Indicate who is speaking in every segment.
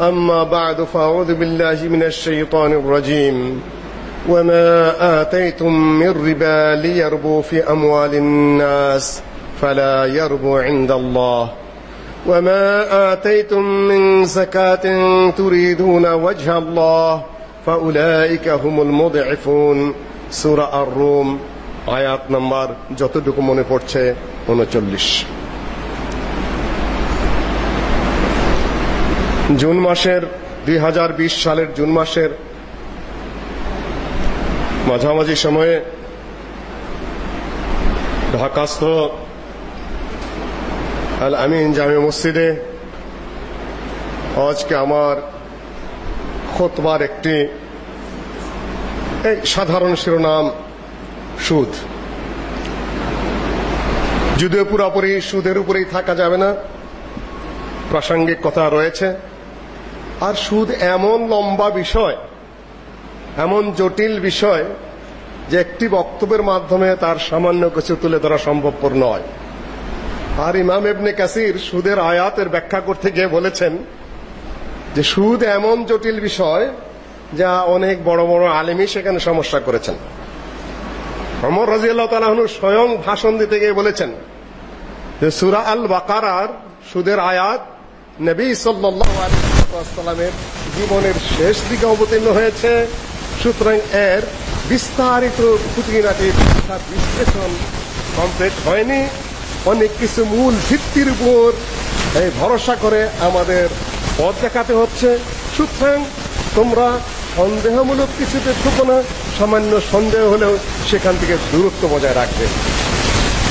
Speaker 1: أما بعد فأعوذ بالله من الشيطان الرجيم وما آتيتم من ربا ليربو في أموال الناس فلا يربو عند الله وما آتيتم من زكاة تريدون وجه الله فأولئك هم المضعفون سورة الروم আয়াত নাম্বার যতটুকু মনে পড়ছে উনচল্লিশ জুন মাসের দুই হাজার বিশ সালের জুন মাসের মাঝামাঝি সময়ে ঢাকাস্থ আল আমিন জামে মসজিদে আজকে আমার খোতবার একটি এই সাধারণ শিরোনাম সুদ। যদিও পুরোপুরি সুদের উপরেই থাকা যাবে না, প্রাসঙ্গিক কথা রয়েছে। আর সুদ এমন লম্বা বিষয়, এমন জটিল বিষয় যে একটি বক্তব্যের মাধ্যমে তার সামান্য কিছু তুলে ধরা সম্ভবপর নয়। আর ইমাম এবনে কাসির সুদের আয়াতের ব্যাখ্যা করতে গিয়ে বলেছেন যে সুদ এমন জটিল বিষয় যা অনেক বড় বড় আলেমই সেখানে সমস্যা করেছেন। অমর রাজিয়াল্লাহ তালাহনু স্বয়ং ভাষণ দিতে গিয়ে বলেছেন যে সুরা আল বাকারার সুদের আয়াত নবী আলাইহি ওয়াসাল্লামের জীবনের শেষ দিকে অবতীর্ণ হয়েছে। সুতরাং এর বিস্তারিত খুঁটিনাটি বিশ্লেষণ কমপ্লিট হয়নি। অনেক কিছু মূল ভিত্তির উপর এই ভরসা করে আমাদের পথ দেখাতে হচ্ছে। সুতরাং তোমরা সন্দেহমূলক কিছুতে ঢুকো না, সামান্য সন্দেহ হলেও সেখান থেকে দূরত্ব বজায় রাখবে।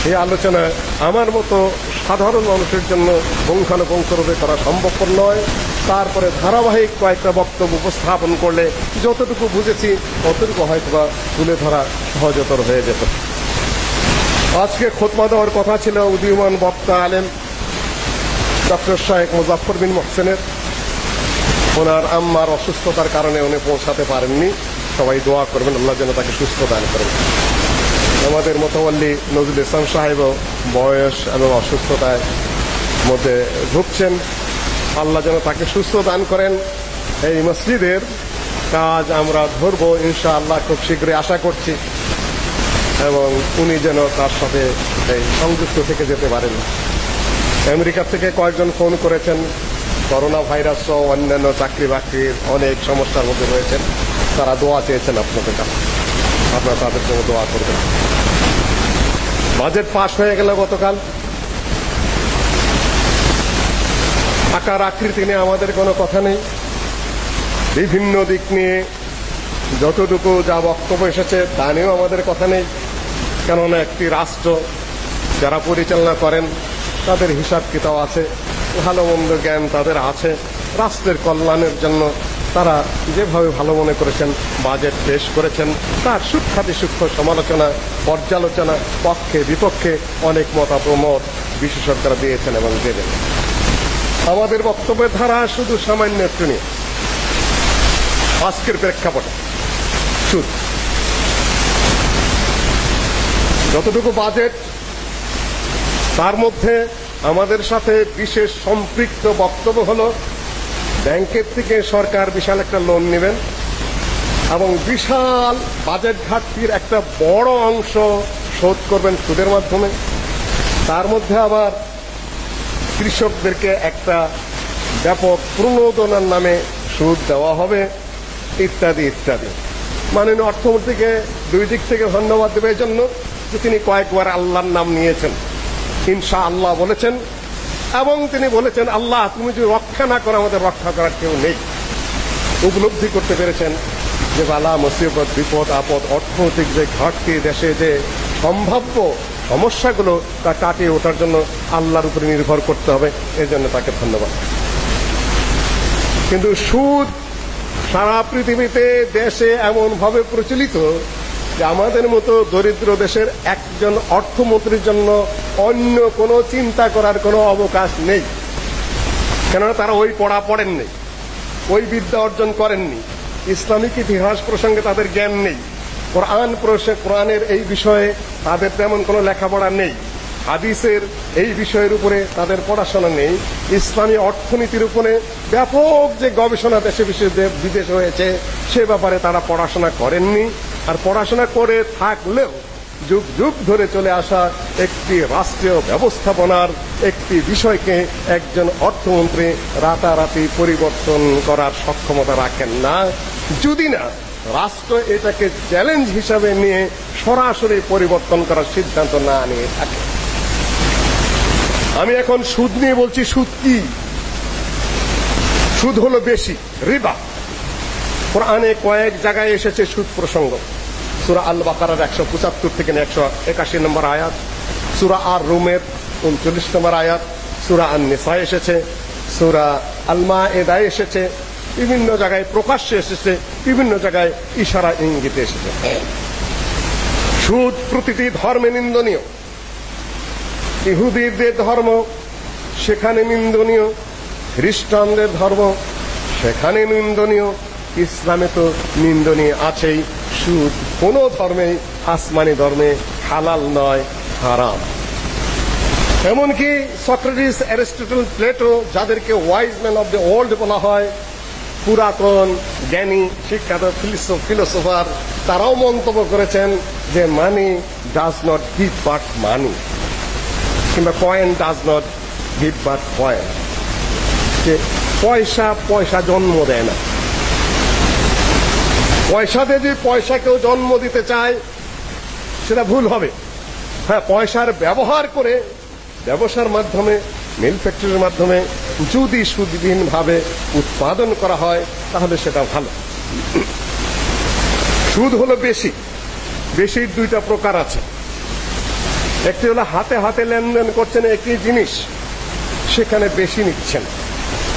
Speaker 1: এই আলোচনা আমার মতো সাধারণ মানুষের জন্য পুঙ্খানুপুঙ্খরূপে করা সম্ভবপর নয়। তারপরে ধারাবাহিক কয়েকটা বক্তব্য উপস্থাপন করলে যতটুকু বুঝেছি, ততটুকু হয়তোবা তুলে ধরা সহজতর হয়ে যেত। আজকে খোতমা দেওয়ার কথা ছিল উদীয়মান বক্তা আলেম ডক্টর শাহেক মুজাফর বিন মোহসেনের। ওনার আম্মার অসুস্থতার কারণে উনি পৌঁছাতে পারেননি। সবাই দোয়া করবেন, আল্লাহ যেন তাকে সুস্থ দান করেন। আমাদের মোতাবল্লি নজরুল ইসলাম সাহেবও বয়স এবং অসুস্থতায় মধ্যে ঢুকছেন আল্লাহ যেন তাকে সুস্থ দান করেন। এই মসজিদের কাজ আমরা ধরবো ইনশা আল্লাহ খুব শীঘ্রই, আশা করছি। এবং উনি যেন তার সাথে এই সংযুক্ত থেকে যেতে পারেন। আমেরিকা থেকে কয়েকজন ফোন করেছেন। করোনা ভাইরাস সহ অন্যান্য চাকরি বাকরির অনেক সমস্যার মধ্যে রয়েছেন। তারা দোয়া চেয়েছেন আপনাদের কাছে। আপনারা তাদের জন্য দোয়া করবেন। বাজেট পাশ হয়ে গেল গতকাল। আকার আকৃতি নিয়ে আমাদের কোনো কথা নেই। বিভিন্ন দিক নিয়ে যতটুকু যা বক্তব্য এসেছে, তা নিয়েও আমাদের কথা নেই। কেননা একটি রাষ্ট্র যারা পরিচালনা করেন, তাদের হিসাব কিতাব আছে, ভালো মন্দ জ্ঞান তাদের আছে। রাষ্ট্রের কল্যাণের জন্য তারা যেভাবে ভালো মনে করেছেন, বাজেট পেশ করেছেন, তার সূক্ষাতি সূক্ষ্ম সমালোচনা, পর্যালোচনা, পক্ষে, বিপক্ষে অনেক মতামত বিশেষজ্ঞরা দিয়েছেন এবং দেবেন আমাদের বক্তব্যের ধারা শুধু সামান্য একটু আজকের প্রেক্ষাপটে সুদ যতটুকু বাজেট, তার মধ্যে আমাদের সাথে বিশেষ সম্পৃক্ত বক্তব্য হলো ব্যাংকের থেকে সরকার বিশাল একটা লোন নেবেন এবং বিশাল বাজেট ঘাটতির একটা বড় অংশ শোধ করবেন সুদের মাধ্যমে। তার মধ্যে আবার কৃষকদেরকে একটা ব্যাপক প্রণোদনার নামে সুদ দেওয়া হবে, ইত্যাদি ইত্যাদি। মাননীয় অর্থমন্ত্রীকে দুই দিক থেকে ধন্যবাদ দেবে জন্য যে তিনি কয়েকবার আল্লাহর নাম নিয়েছেন। ইনশা আল্লাহ বলেছেন এবং তিনি বলেছেন, আল্লাহ, তুমি যদি রক্ষা না করো, আমাদের রক্ষা করার কেউ নেই। উপলব্ধি করতে পেরেছেন যে বালা, মুসিবত, বিপদ, আপদ, অর্থনৈতিক যে ঘাটতি, দেশে যে সম্ভাব্য সমস্যাগুলো, তা কাটিয়ে ওঠার জন্য আল্লাহর উপরে নির্ভর করতে হবে। এই জন্য তাকে ধন্যবাদ। কিন্তু সুদ সারা পৃথিবীতে দেশে এমনভাবে প্রচলিত যে আমাদের মতো দরিদ্র দেশের একজন অর্থমন্ত্রীর জন্য অন্য কোনো চিন্তা করার কোনো অবকাশ নেই। কেননা তারা ওই পড়া পড়েননি, ওই বিদ্যা অর্জন করেননি। ইসলামিক ইতিহাস প্রসঙ্গে তাদের জ্ঞান নেই। কোরআন কোরআনের এই বিষয়ে তাদের তেমন কোনো লেখাপড়া নেই। হাদিসের এই বিষয়ের উপরে তাদের পড়াশোনা নেই। ইসলামী অর্থনীতির উপরে ব্যাপক যে গবেষণা দেশে বিশেষে বিদেশে হয়েছে, সে ব্যাপারে তারা পড়াশোনা করেননি। আর পড়াশোনা করে থাকলেও যুগ যুগ ধরে চলে আসা একটি রাষ্ট্রীয় ব্যবস্থাপনার একটি বিষয়কে একজন অর্থমন্ত্রী রাতারাতি পরিবর্তন করার সক্ষমতা রাখেন না। যদি না, রাষ্ট্র এটাকে চ্যালেঞ্জ হিসাবে নিয়ে সরাসরি পরিবর্তন করার সিদ্ধান্ত না নিয়ে থাকে। আমি এখন সুদ নিয়ে বলছি, সুদ কি? সুদ হলো বেশি, রিবা। কোরআনে কয়েক জায়গায় এসেছে সুদ প্রসঙ্গ। সুরা আল বাকারার একশো পঁচাত্তর থেকে একশো একাশি নম্বর আয়াত, সুরা আর রুমের উনচল্লিশ নম্বর আয়াত, সুরা আন নিসা এসেছে, সুরা আলমা এদায় এসেছে, বিভিন্ন জায়গায় প্রকাশ্যে এসেছে, বিভিন্ন জায়গায় ইশারা ইঙ্গিতে এসেছে। সুদ প্রতিটি ধর্মে নিন্দনীয়। ইহুদিদের ধর্ম, সেখানে নিন্দনীয়। খ্রিস্টানদের ধর্ম, সেখানে নিন্দনীয়। ইসলামে তো নিন্দনীয় আছেই। সুদ কোন ধর্মেই, আসমানি ধর্মে হালাল নয়, হারাম। এমনকি সক্রেটিস অ্যারিস্টটল প্লেটো, যাদেরকে wise man of the world বলা হয়, পুরাতন, জ্ঞানী, শিক্ষাত ফিলোসোফার, তারাও মন্তব্য করেছেন যে money does not give birth money কিংবা coin does not give birth coin যে পয়সা পয়সা জন্ম দেয় না। পয়সাতে যদি পয়সা কেউ জন্ম দিতে চায়, সেটা ভুল হবে। হ্যাঁ পয়সার ব্যবহার করে ব্যবসার মাধ্যমে, মিল ফ্যাক্টরির মাধ্যমে যদি সুদবিহীনভাবে উৎপাদন করা হয়, তাহলে সেটা ভালো। সুদ হলো বেশি। বেশির দুইটা প্রকার আছে। একটি হলো হাতে হাতে লেনদেন করছেন একই জিনিস, সেখানে বেশি নিচ্ছেন।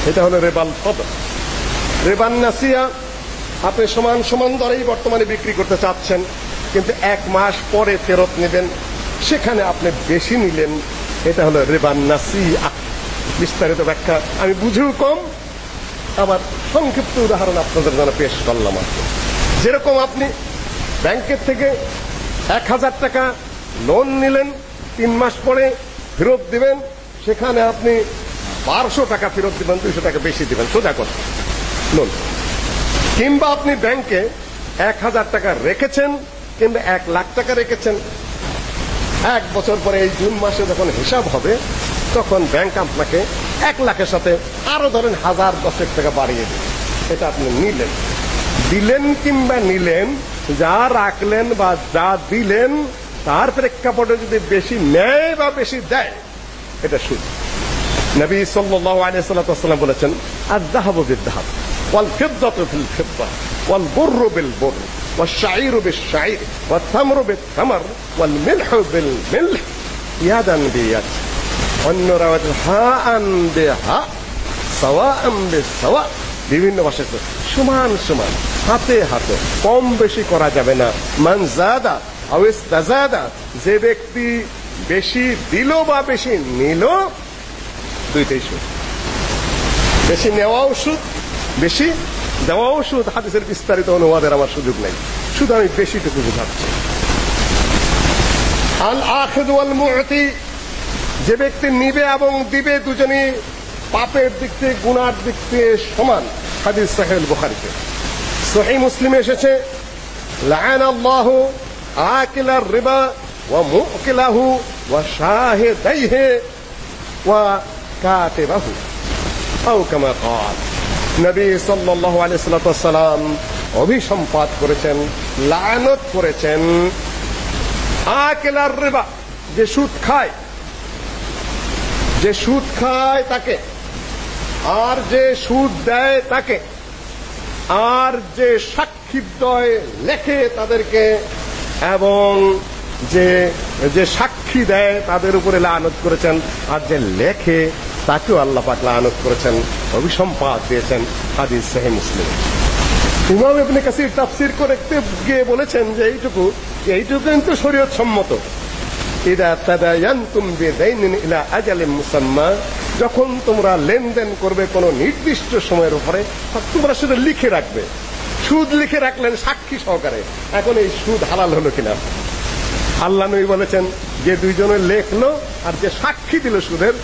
Speaker 1: এটা হলো রেবাল ফদ রেবান নাসিয়া আপনি সমান সমান দরেই বর্তমানে বিক্রি করতে চাচ্ছেন, কিন্তু এক মাস পরে ফেরত নেবেন, সেখানে আপনি বেশি নিলেন। এটা হলো রেবান নাসিয়া বিস্তারিত ব্যাখ্যা আমি বুঝেও কম, আবার সংক্ষিপ্ত উদাহরণ আপনাদের জন্য পেশ করলাম আর যেরকম আপনি ব্যাংকের থেকে এক হাজার টাকা লোন নিলেন, তিন মাস পরে ফেরত দিবেন, সেখানে আপনি বারোশো টাকা ফেরত দিবেন, দুইশো টাকা বেশি দিবেন। সোজা কথা, লোন। কিংবা আপনি ব্যাংকে এক হাজার টাকা রেখেছেন, কিংবা এক লাখ টাকা রেখেছেন। এক বছর পরে এই জুন মাসে যখন হিসাব হবে, তখন ব্যাংক আপনাকে এক লাখের সাথে আরও ধরেন হাজার দশেক টাকা বাড়িয়ে দেবে। এটা আপনি নিলেন। দিলেন কিংবা নিলেন, যা রাখলেন বা যা দিলেন, তার প্রেক্ষাপটে যদি বেশি নেয় বা বেশি দেয়, এটা সুদ। নবী সাল্লাল্লাহু আলাইহি সাল্লাম বলেছেন আয-যাহাবু বিদ-যাহাব। ওয়াল ফিদ্দাতু ফিল ফিদ্দা ওয়াল বুররু বিল বুরর والشعير بالشعير والتمر بالتمر والملح بالملح يدا بيد অন্য রাওয়াত হাআন বিহা সাওয়াআন বিসাওয়া বিভিন্ন ভাষায় সমান সমান হাতে হাতে কম বেশি করা যাবে না মান জাদা আও ইস্তাজাদা যে ব্যক্তি বেশি দিল বা বেশি নিল দুইটাই সুদ বেশি নেওয়া ওষুধ বেশি দেওয়া ওষুধ হাদিসের বিস্তারিত অনুবাদের আমার সুযোগ নেই শুধু আমি বেশিটুকু বোঝাচ্ছি আল আখিদ ওয়াল মুতি যে ব্যক্তি নিবে এবং দিবে দুজনই পাপের দিক থেকে গুনার দিক থেকে সমান হাদিস সাহেল বুখারীতে সহিহ মুসলিমে এসেছে লাআন আল্লাহু আকিলার রিবা ওয়া মুকিলাহু ওয়া শাহিদাইহি ওয়া কাতিবাহু আও কামা قال নবী সাল্লাল্লাহু আলাইহি সাল্লাম অভিসম্পাত করেছেন, লানত করেছেন। আকেলার রেবা, যে সুদ খায়, যে সুদ খায় তাকে, আর যে সুদ দেয় তাকে, আর যে সাক্ষী সাক্ষীদ্বয় লেখে তাদেরকে, এবং যে যে সাক্ষী দেয় তাদের উপরে লানত করেছেন, আর যে লেখে তাকেও আল্লাহ পাক লানত করেছেন অভিসম্পাদ দিয়েছেন হাদিস সহি মুসলিম। ইমাম ইবনে কাসির তাফসীর করতে গিয়ে বলেছেন যে এইটুকু এইটুকু কিন্তু শরীয়ত সম্মত। ইদা তাদায়ানতুম বিদাইনিন ইলা মুসাম্মা, যখন তোমরা লেনদেন করবে কোনো নির্দিষ্ট সময়ের উপরে তোমরা শুধু লিখে রাখবে। সুদ লিখে রাখলেন সাক্ষী সহকারে। এখন এই সুদ হালাল হলো কিনা? আল্লাহ নবী বলেছেন, যে দুইজনে লেখলো আর যে সাক্ষী দিল সুদের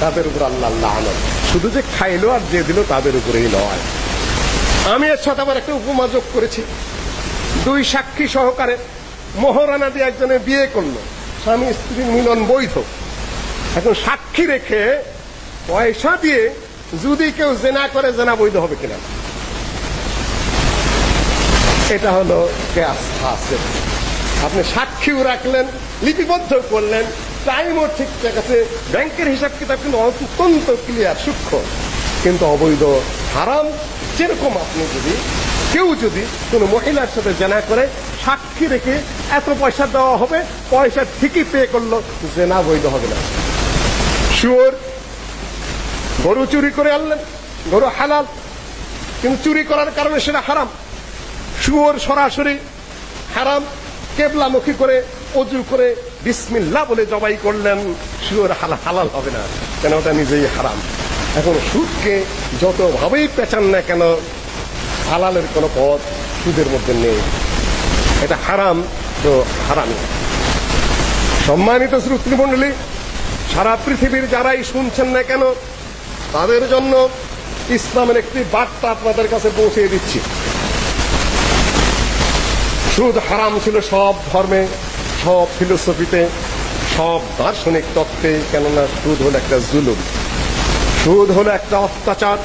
Speaker 1: তাদের উপর আল্লাহ লানত। শুধু যে খাইলো আর যে দিল তাদের উপরেই নয় আমি এর সাথে আবার একটা উপমা যোগ করেছি। দুই সাক্ষী সহকারে মোহরানা দিয়ে একজনে বিয়ে করল। স্বামী স্ত্রীর মিলন বৈধ। এখন সাক্ষী রেখে পয়সা দিয়ে যদি কেউ জেনা করে, জেনা বৈধ হবে কিনা? এটা হলো আপনি সাক্ষীও রাখলেন লিপিবদ্ধ করলেন টাইমও ঠিকঠাক আছে ব্যাংকের হিসাব কিতাব কিন্তু অত্যন্ত ক্লিয়ার সূক্ষ্ম। কিন্তু অবৈধ হারাম, যেরকম আপনি যদি, কেউ যদি কোন মহিলার সাথে জেনা করে, সাক্ষী রেখে এত পয়সা দেওয়া হবে, পয়সা ঠিকই পে করল, জেনা বৈধ হবে না। শুয়োর গরু চুরি করে আনলেন, গরু হালাল, কিন্তু চুরি করার কারণে সেটা হারাম। শুয়োর সরাসরি হারাম, কেবলামুখী করে, অজু করে বিসমিল্লাহ বলে জবাই করলেন শুয়োর হালাল হবে না। কেন ওটা নিজেই হারাম? এখন সুদকে যতভাবেই পেঁচান না কেন, হালালের কোনো পথ সুদের মধ্যে নেই। এটা হারাম, তো হারামই সম্মানিত শ্রোতৃমণ্ডলী, সারা পৃথিবীর যারাই শুনছেন না কেন, তাদের জন্য ইসলামের একটি বার্তা আপনাদের কাছে পৌঁছে দিচ্ছি। সুদ হারাম ছিল সব ধর্মে সব ফিলোসফিতে, সব দার্শনিক তত্ত্বে, কেননা সুদ হলো একটা জুলুম। সুদ হলো একটা অত্যাচার,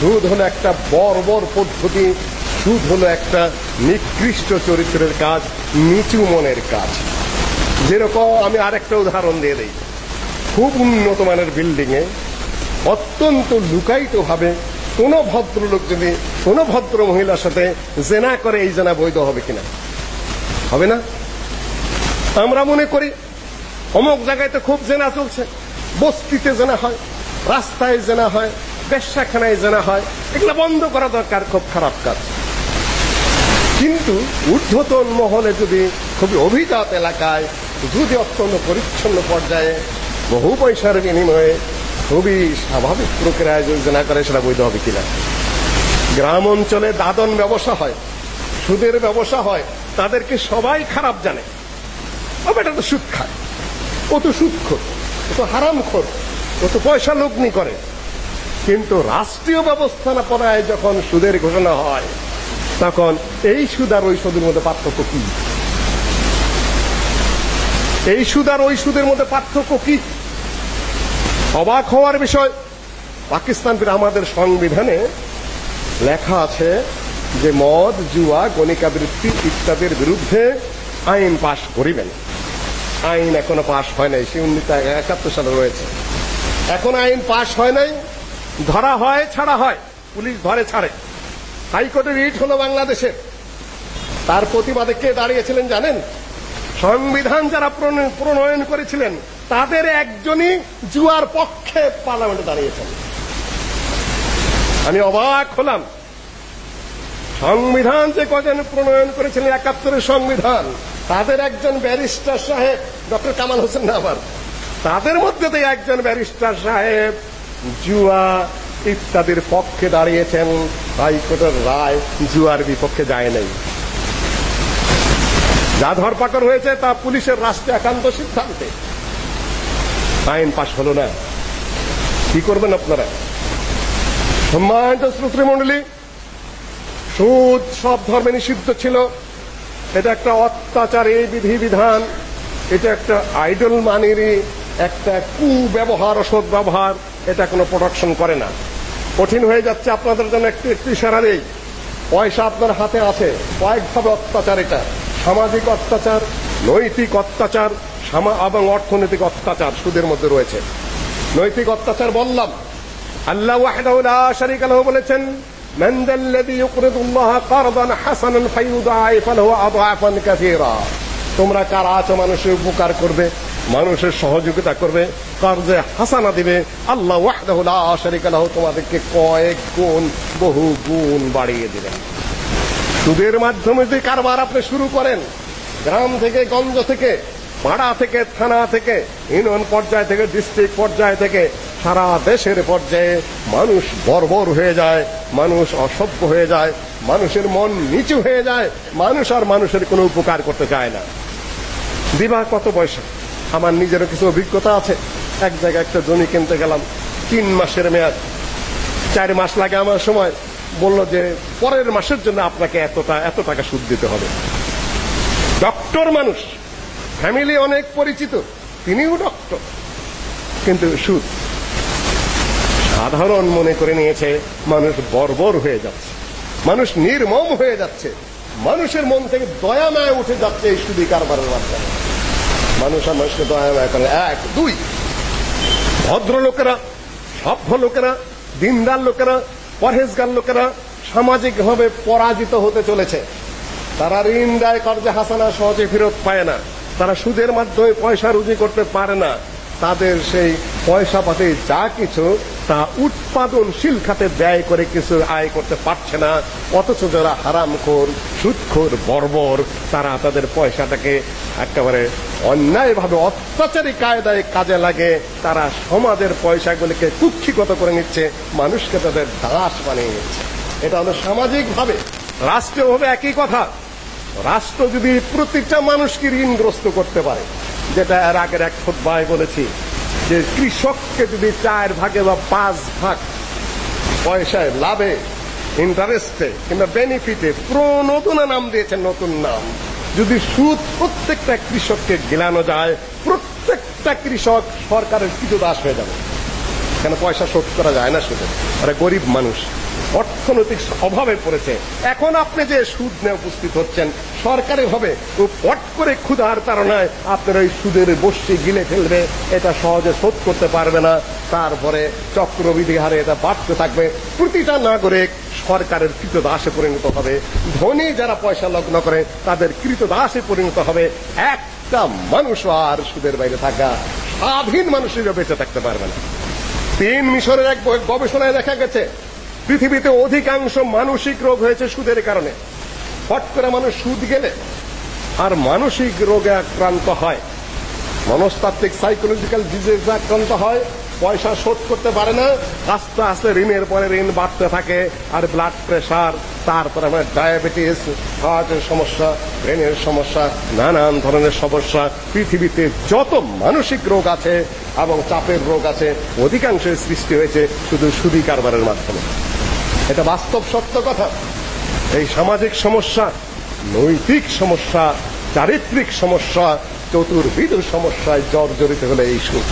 Speaker 1: সুদ হলো একটা বর্বর পদ্ধতি, সুদ হলো একটা নিকৃষ্ট চরিত্রের কাজ, নিচু মনের কাজ। যেরকম আমি আরেকটা উদাহরণ দিয়ে দেই। খুব উন্নত মানের বিল্ডিং এ অত্যন্ত লুকায়িত ভাবে কোন ভদ্রলোক যদি, কোন ভদ্র মহিলার সাথে জেনা করে এই জেনা বৈধ হবে কিনা? হবে না? আমরা মনে করি, অমুক জায়গায় তো খুব জেনা চলছে, বস্তিতে জেনা হয়, রাস্তায় জেনা হয়, বেশ্যাখানায় জেনা হয়, এগুলো বন্ধ করা দরকার, খুব খারাপ কাজ। কিন্তু ঊর্ধ্বতন মহলে যদি খুবই অভিজাত এলাকায়, যদি অত্যন্ত পরিচ্ছন্ন পর্যায়ে বহু পয়সার বিনিময়ে খুবই স্বাভাবিক প্রক্রিয়ায় যদি জেনা করে, সেটা বৈধ হবে কিনা? গ্রাম অঞ্চলে দাদন ব্যবসা হয়, সুদের ব্যবসা হয়, তাদেরকে সবাই খারাপ জানে। ও বেটা তো সুদ খায়। ও তো সুদখোর ও তো হারামখোর ও তো পয়সা লগ্নি করে। কিন্তু রাষ্ট্রীয় ব্যবস্থাপনায় যখন সুদের ঘোষণা হয়, তখন এই সুদ আর ওই সুদের মধ্যে পার্থক্য কি? এই সুদ আর ওই সুদের মধ্যে পার্থক্য কি? অবাক হওয়ার বিষয়, পাকিস্তান আমাদের সংবিধানে লেখা আছে যে মদ, জুয়া, গণিকাবৃত্তি ইত্যাদির বিরুদ্ধে আইন পাশ করিবেন। আইন এখনও পাশ হয় নাই, সে উনিশশো একাত্তর সালে রয়েছে। এখন আইন পাশ হয় নাই, ধরা হয়, ছাড়া হয়, পুলিশ ধরে, ছাড়ে। হাইকোর্টের রিট হলো বাংলাদেশের। তার প্রতিবাদে কে দাঁড়িয়েছিলেন জানেন? সংবিধান যারা প্রণয়ন করেছিলেন, তাদের একজনই জুয়ার পক্ষে পার্লামেন্টে দাঁড়িয়েছেন। আমি অবাক হলাম। সংবিধান যে কজন প্রণয়ন করেছিলেন, একাত্তরের সংবিধান তাদের একজন ব্যারিস্টার সাহেব, ডক্টর কামাল হোসেন নামার তাদের মধ্যে থেকে একজন ব্যারিস্টার সাহেব জুয়া ইত্যাদির পক্ষে দাঁড়িয়েছেন। হাইকোর্টের রায় জুয়ার বিপক্ষে যায় নাই। যা ধরপাকড় হয়েছে তা পুলিশের রাষ্ট্রে একান্ত সিদ্ধান্তে। আইন পাশ হলো না। কি করবেন আপনারা? সম্মানিত শ্রোতৃমণ্ডলী, সুদ সব ধর্মে নিষিদ্ধ ছিল। এটা একটা অত্যাচার, এই বিধিবিধান। এটা একটা আইডল মানেরই একটা কুব্যবহার, অসৎ ব্যবহার, এটা কোনো প্রোটেকশন করে না। কঠিন হয়ে যাচ্ছে আপনাদের জন্য একটু একটু ইশারা পয়সা আপনার হাতে আছে। কয়েকভাবে অত্যাচার এটা। সামাজিক অত্যাচার, নৈতিক অত্যাচার এবং অর্থনৈতিক অত্যাচার সুদের মধ্যে রয়েছে। নৈতিক অত্যাচার বললাম। আল্লাহ ওয়াহদাহু লা শারীকা লাহু বলেছেন মান যাল্লাযী ইউকরিদুল্লাহ কারদান হাসানান ফায়ুদাইফা লাহু আদআফান কাসীরা তোমরা কারা আছো? মানুষের উপকার করবে, মানুষের সহযোগিতা করবে কার্যে হাসানা দিবে। আল্লাহ ওয়াহদাহু লা শারীকা লাহু, তোমাদেরকে কয়েক গুণ, বহু গুণ বাড়িয়ে দিবেন। সুদের মাধ্যমে যে কারবার আপনি শুরু করেন, গ্রাম থেকে, গঞ্জ থেকে পাড়া থেকে, থানা থেকে, ইউনিয়ন পর্যায় থেকে, ডিস্ট্রিক্ট পর্যায় থেকে, সারা দেশের পর্যায়ে মানুষ বর্বর হয়ে যায়, মানুষ অসভ্য হয়ে যায়, মানুষের মন নিচু হয়ে যায়, মানুষ আর মানুষের কোনো উপকার করতে চায় না। দিবা কত পয়সা আমার নিজেরও কিছু অভিজ্ঞতা আছে। এক জায়গায় একটা জমি কিনতে গেলাম, তিন মাসের মেয়াদ। চার মাস লাগে আমার সময়। বলল যে, পরের মাসের জন্য আপনাকে এতটা, এত টাকা সুদ দিতে হবে। ডক্টর মানুষ ফ্যামিলি অনেক পরিচিত, তিনিও ডক্টর। কিন্তু সুদ, সাধারণ মনে করে নিয়েছে, মানুষ বর্বর হয়ে যাচ্ছে। মানুষ নির্মম হয়ে যাচ্ছে। মানুষের মন থেকে দয়া মায়া উঠে যাচ্ছে এই সুদী কারবারের মাধ্যমে। মানুষ মানুষকে দয়া মায়া করে। এক, দুই, ভদ্রলোকেরা, সভ্য লোকেরা, দিনদার লোকেরা, পরহেজগার লোকেরা সামাজিকভাবে পরাজিত হতে চলেছে। তারা ঋণ দায় কর্জে হাসানা সহজে ফেরত পায় না। তারা সুদের মাধ্যমে পয়সা রুজি করতে পারে না। তাদের সেই পয়সা পাতি যা কিছু তা উৎপাদনশীল খাতে ব্যয় করে কিছু আয় করতে পারছে না। অথচ যারা হারামখোর, সুদখোর, বর্বর, তারা তাদের পয়সাটাকে একেবারে অন্যায়ভাবে অত্যাচারী কায়দায় কাজে লাগে। তারা সমাজের পয়সাগুলিকে কুক্ষিগত করে নিচ্ছে, মানুষকে তাদের দাস বানিয়ে নিচ্ছে। এটা হলো সামাজিকভাবে, রাষ্ট্রীয়ভাবে একই কথা। রাষ্ট্র যদি প্রত্যেকটা মানুষকে ঋণগ্রস্ত করতে পারে, যেটা এর আগের এক খোদ্বায় বলেছি, যে কৃষককে যদি চার ভাগে বা পাঁচ ভাগ পয়সায় লাভে ইন্টারেস্টে কিংবা বেনিফিটে প্রণোদনা নাম দিয়েছেন নতুন নাম, যদি সুদ প্রত্যেকটা কৃষককে গিলানো যায়, প্রত্যেকটা কৃষক সরকারের কৃতদাস হয়ে যাবে কেন পয়সা শোধ করা যায় না শুধু? আরে গরিব মানুষ অর্থনৈতিক অভাবে পড়েছে। এখন আপনি যে সুদ নিয়ে উপস্থিত হচ্ছেন সরকারি ভাবে ও পট করে ক্ষুধার তাড়নায় আপনার ওই সুদের বসি গিলে ফেলবে, এটা সহজে শোধ করতে পারবে না। তারপরে চক্রবৃদ্ধি হারে এটা বাড়তে থাকবে। প্রতিটা নাগরিক সরকারের কৃতদাসে পরিণত হবে। ধনী যারা পয়সা লগ্ন করে, তাদের কৃতদাসে পরিণত হবে। একটা মানুষ আর সুদের বাইরে থাকা, স্বাধীন মানুষ হিসেবে বেঁচে থাকতে পারবে না। তিন মিশরের এক গবেষণায় দেখা গেছে পৃথিবীতে অধিকাংশ মানসিক রোগ হয়েছে সুদের কারণে। হট করে মানুষ সুদ গেলে আর মানসিক রোগে আক্রান্ত হয়। মনস্তাত্ত্বিক সাইকোলজিক্যাল ডিজিজে আক্রান্ত হয়, পয়সা শোধ করতে পারে না, আস্তে আস্তে ঋণের পরে ঋণ বাড়তে থাকে, আর ব্লাড প্রেশার তারপরে আমার ডায়াবেটিস হার্টের সমস্যা ব্রেনের সমস্যা, নানান ধরনের সমস্যা। পৃথিবীতে যত মানসিক রোগ আছে এবং চাপের রোগ আছে অধিকাংশের সৃষ্টি হয়েছে শুধু সুদী কারবারের মাধ্যমে। এটা বাস্তব সত্য কথা। এই সামাজিক সমস্যা, নৈতিক সমস্যা, চারিত্রিক সমস্যা, চতুর্বিধ সমস্যায় জর্জরিত হলে এই সুদ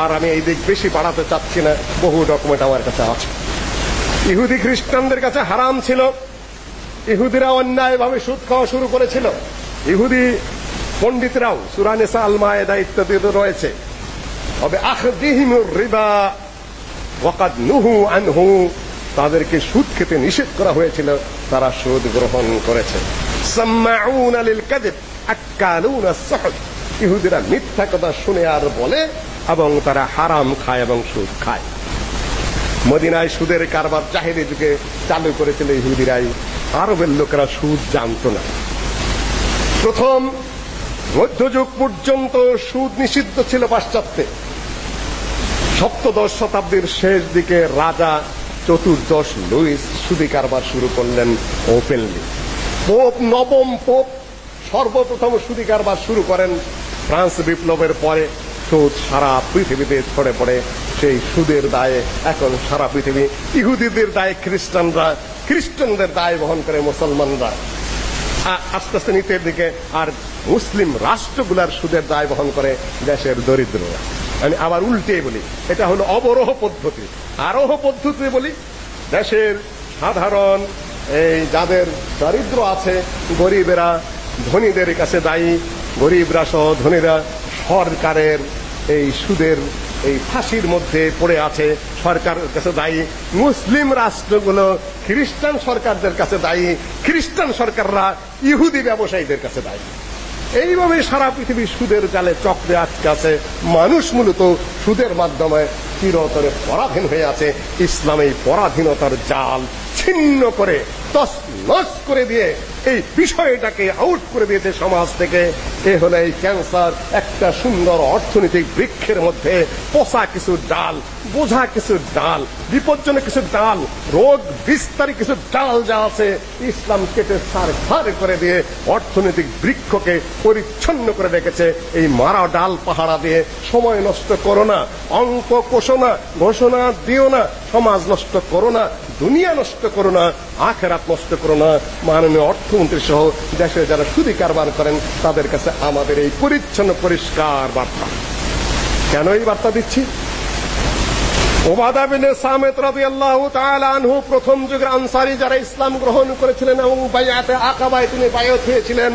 Speaker 1: আর আমি এই দিক বেশি বাড়াতে চাচ্ছি না, বহু ডকুমেন্ট আমার কাছে আছে। ইহুদি খ্রিস্টানদের কাছে হারাম ছিল। ইহুদিরা অন্যায়ভাবে সুদ খাওয়া শুরু করেছিল। ইহুদি পণ্ডিতরাও সুরানেসা আলমায়দা ইত্যাদিতে রয়েছে। তবে আখদিহিমুর রিবা, ওয়াকাদ নুহু আনহু তাদেরকে সুদ খেতে নিষেধ করা হয়েছিল, তারা সুদ গ্রহণ করেছে। লিল ইহুদিরা মিথ্যা কথা শুনে আর বলে এবং তারা হারাম খায় এবং সুদ খায়। মদিনায় সুদের কারবার জাহিরি যুগে চালু করেছিল ইহুদিরাই। আরবের লোকেরা সুদ জানতো না। প্রথম মধ্যযুগ পর্যন্ত সুদ নিষিদ্ধ ছিল পাশ্চাত্যে। সপ্তদশ শতাব্দীর শেষ দিকে রাজা চতুর্দশ লুইস সুদি কারবার শুরু করলেন ওপেনলি পোপ, নবম পোপ সর্বপ্রথম সুদি কারবার শুরু করেন ফ্রান্স বিপ্লবের পরে। সুদ সারা পৃথিবীতে ছড়ে পড়ে। সেই সুদের দায়ে এখন সারা পৃথিবী ইহুদিদের দায়ে খ্রিস্টানরা, খ্রিস্টানদের দায় বহন করে মুসলমানরা। আস্তে আস্তে নিচের দিকে, আর মুসলিম রাষ্ট্রগুলার সুদের দায় বহন করে দেশের দরিদ্ররা। আমি আবার উল্টে বলি, এটা হলো অবরোহ পদ্ধতি। আরোহ পদ্ধতি বলি, দেশের সাধারণ, এই যাদের দারিদ্র আছে, গরিবেরা, ধনীদের কাছে দায়ী, গরিবরা সহ ধনীরা সরকারের এই সুদের এই ফাঁসির মধ্যে পড়ে আছে সরকারের কাছে দায়ী। মুসলিম রাষ্ট্রগুলো খ্রিস্টান সরকারদের কাছে দায়ী। খ্রিস্টান সরকাররা ইহুদি ব্যবসায়ীদের কাছে দায়ী। এইভাবে সারা পৃথিবী সুদের জালে চক্রে আটকে আছে মানুষ মূলত সুদের মাধ্যমে চিরতরে পরাধীন হয়ে আছে। ইসলাম পরাধীনতার জাল ছিন্ন করে তসনস করে দিয়ে এই বিষয়টাকে আউট করে দিয়েছে সমাজ থেকে। এ হলো এই ক্যান্সার একটা সুন্দর অর্থনৈতিক বৃক্ষের মধ্যে পোষা কিছু ডাল। বোঝা কিছু ডাল, বিপজ্জনক কিছু ডাল, রোগ বিস্তারী কিছু ডাল যা আছে, ইসলাম কেটে সার ফার করে দিয়ে অর্থনৈতিক বৃক্ষকে পরিচ্ছন্ন করে রেখেছে। এই মারা ডাল পাহারা দিয়ে সময় নষ্ট করো না, অঙ্ক কোষো না, ঘোষণা দিও না, সমাজ নষ্ট করো না, দুনিয়া নষ্ট করো না, আখেরাত নষ্ট করো না। মাননীয় অর্থমন্ত্রী সহ দেশে যারা সুদি কারবার করেন, তাদের কাছে আমাদের এই পরিচ্ছন্ন, পরিষ্কার বার্তা। কেন এই বার্তা দিচ্ছি? ওবাদা বিন সামেত রাদিয়াল্লাহু তাআলা আনহু প্রথম যুগের আনসারী যারা ইসলাম গ্রহণ করেছিলেন এবং বাইয়াতে আকাবায় তিনি বায়াত হয়েছিলেন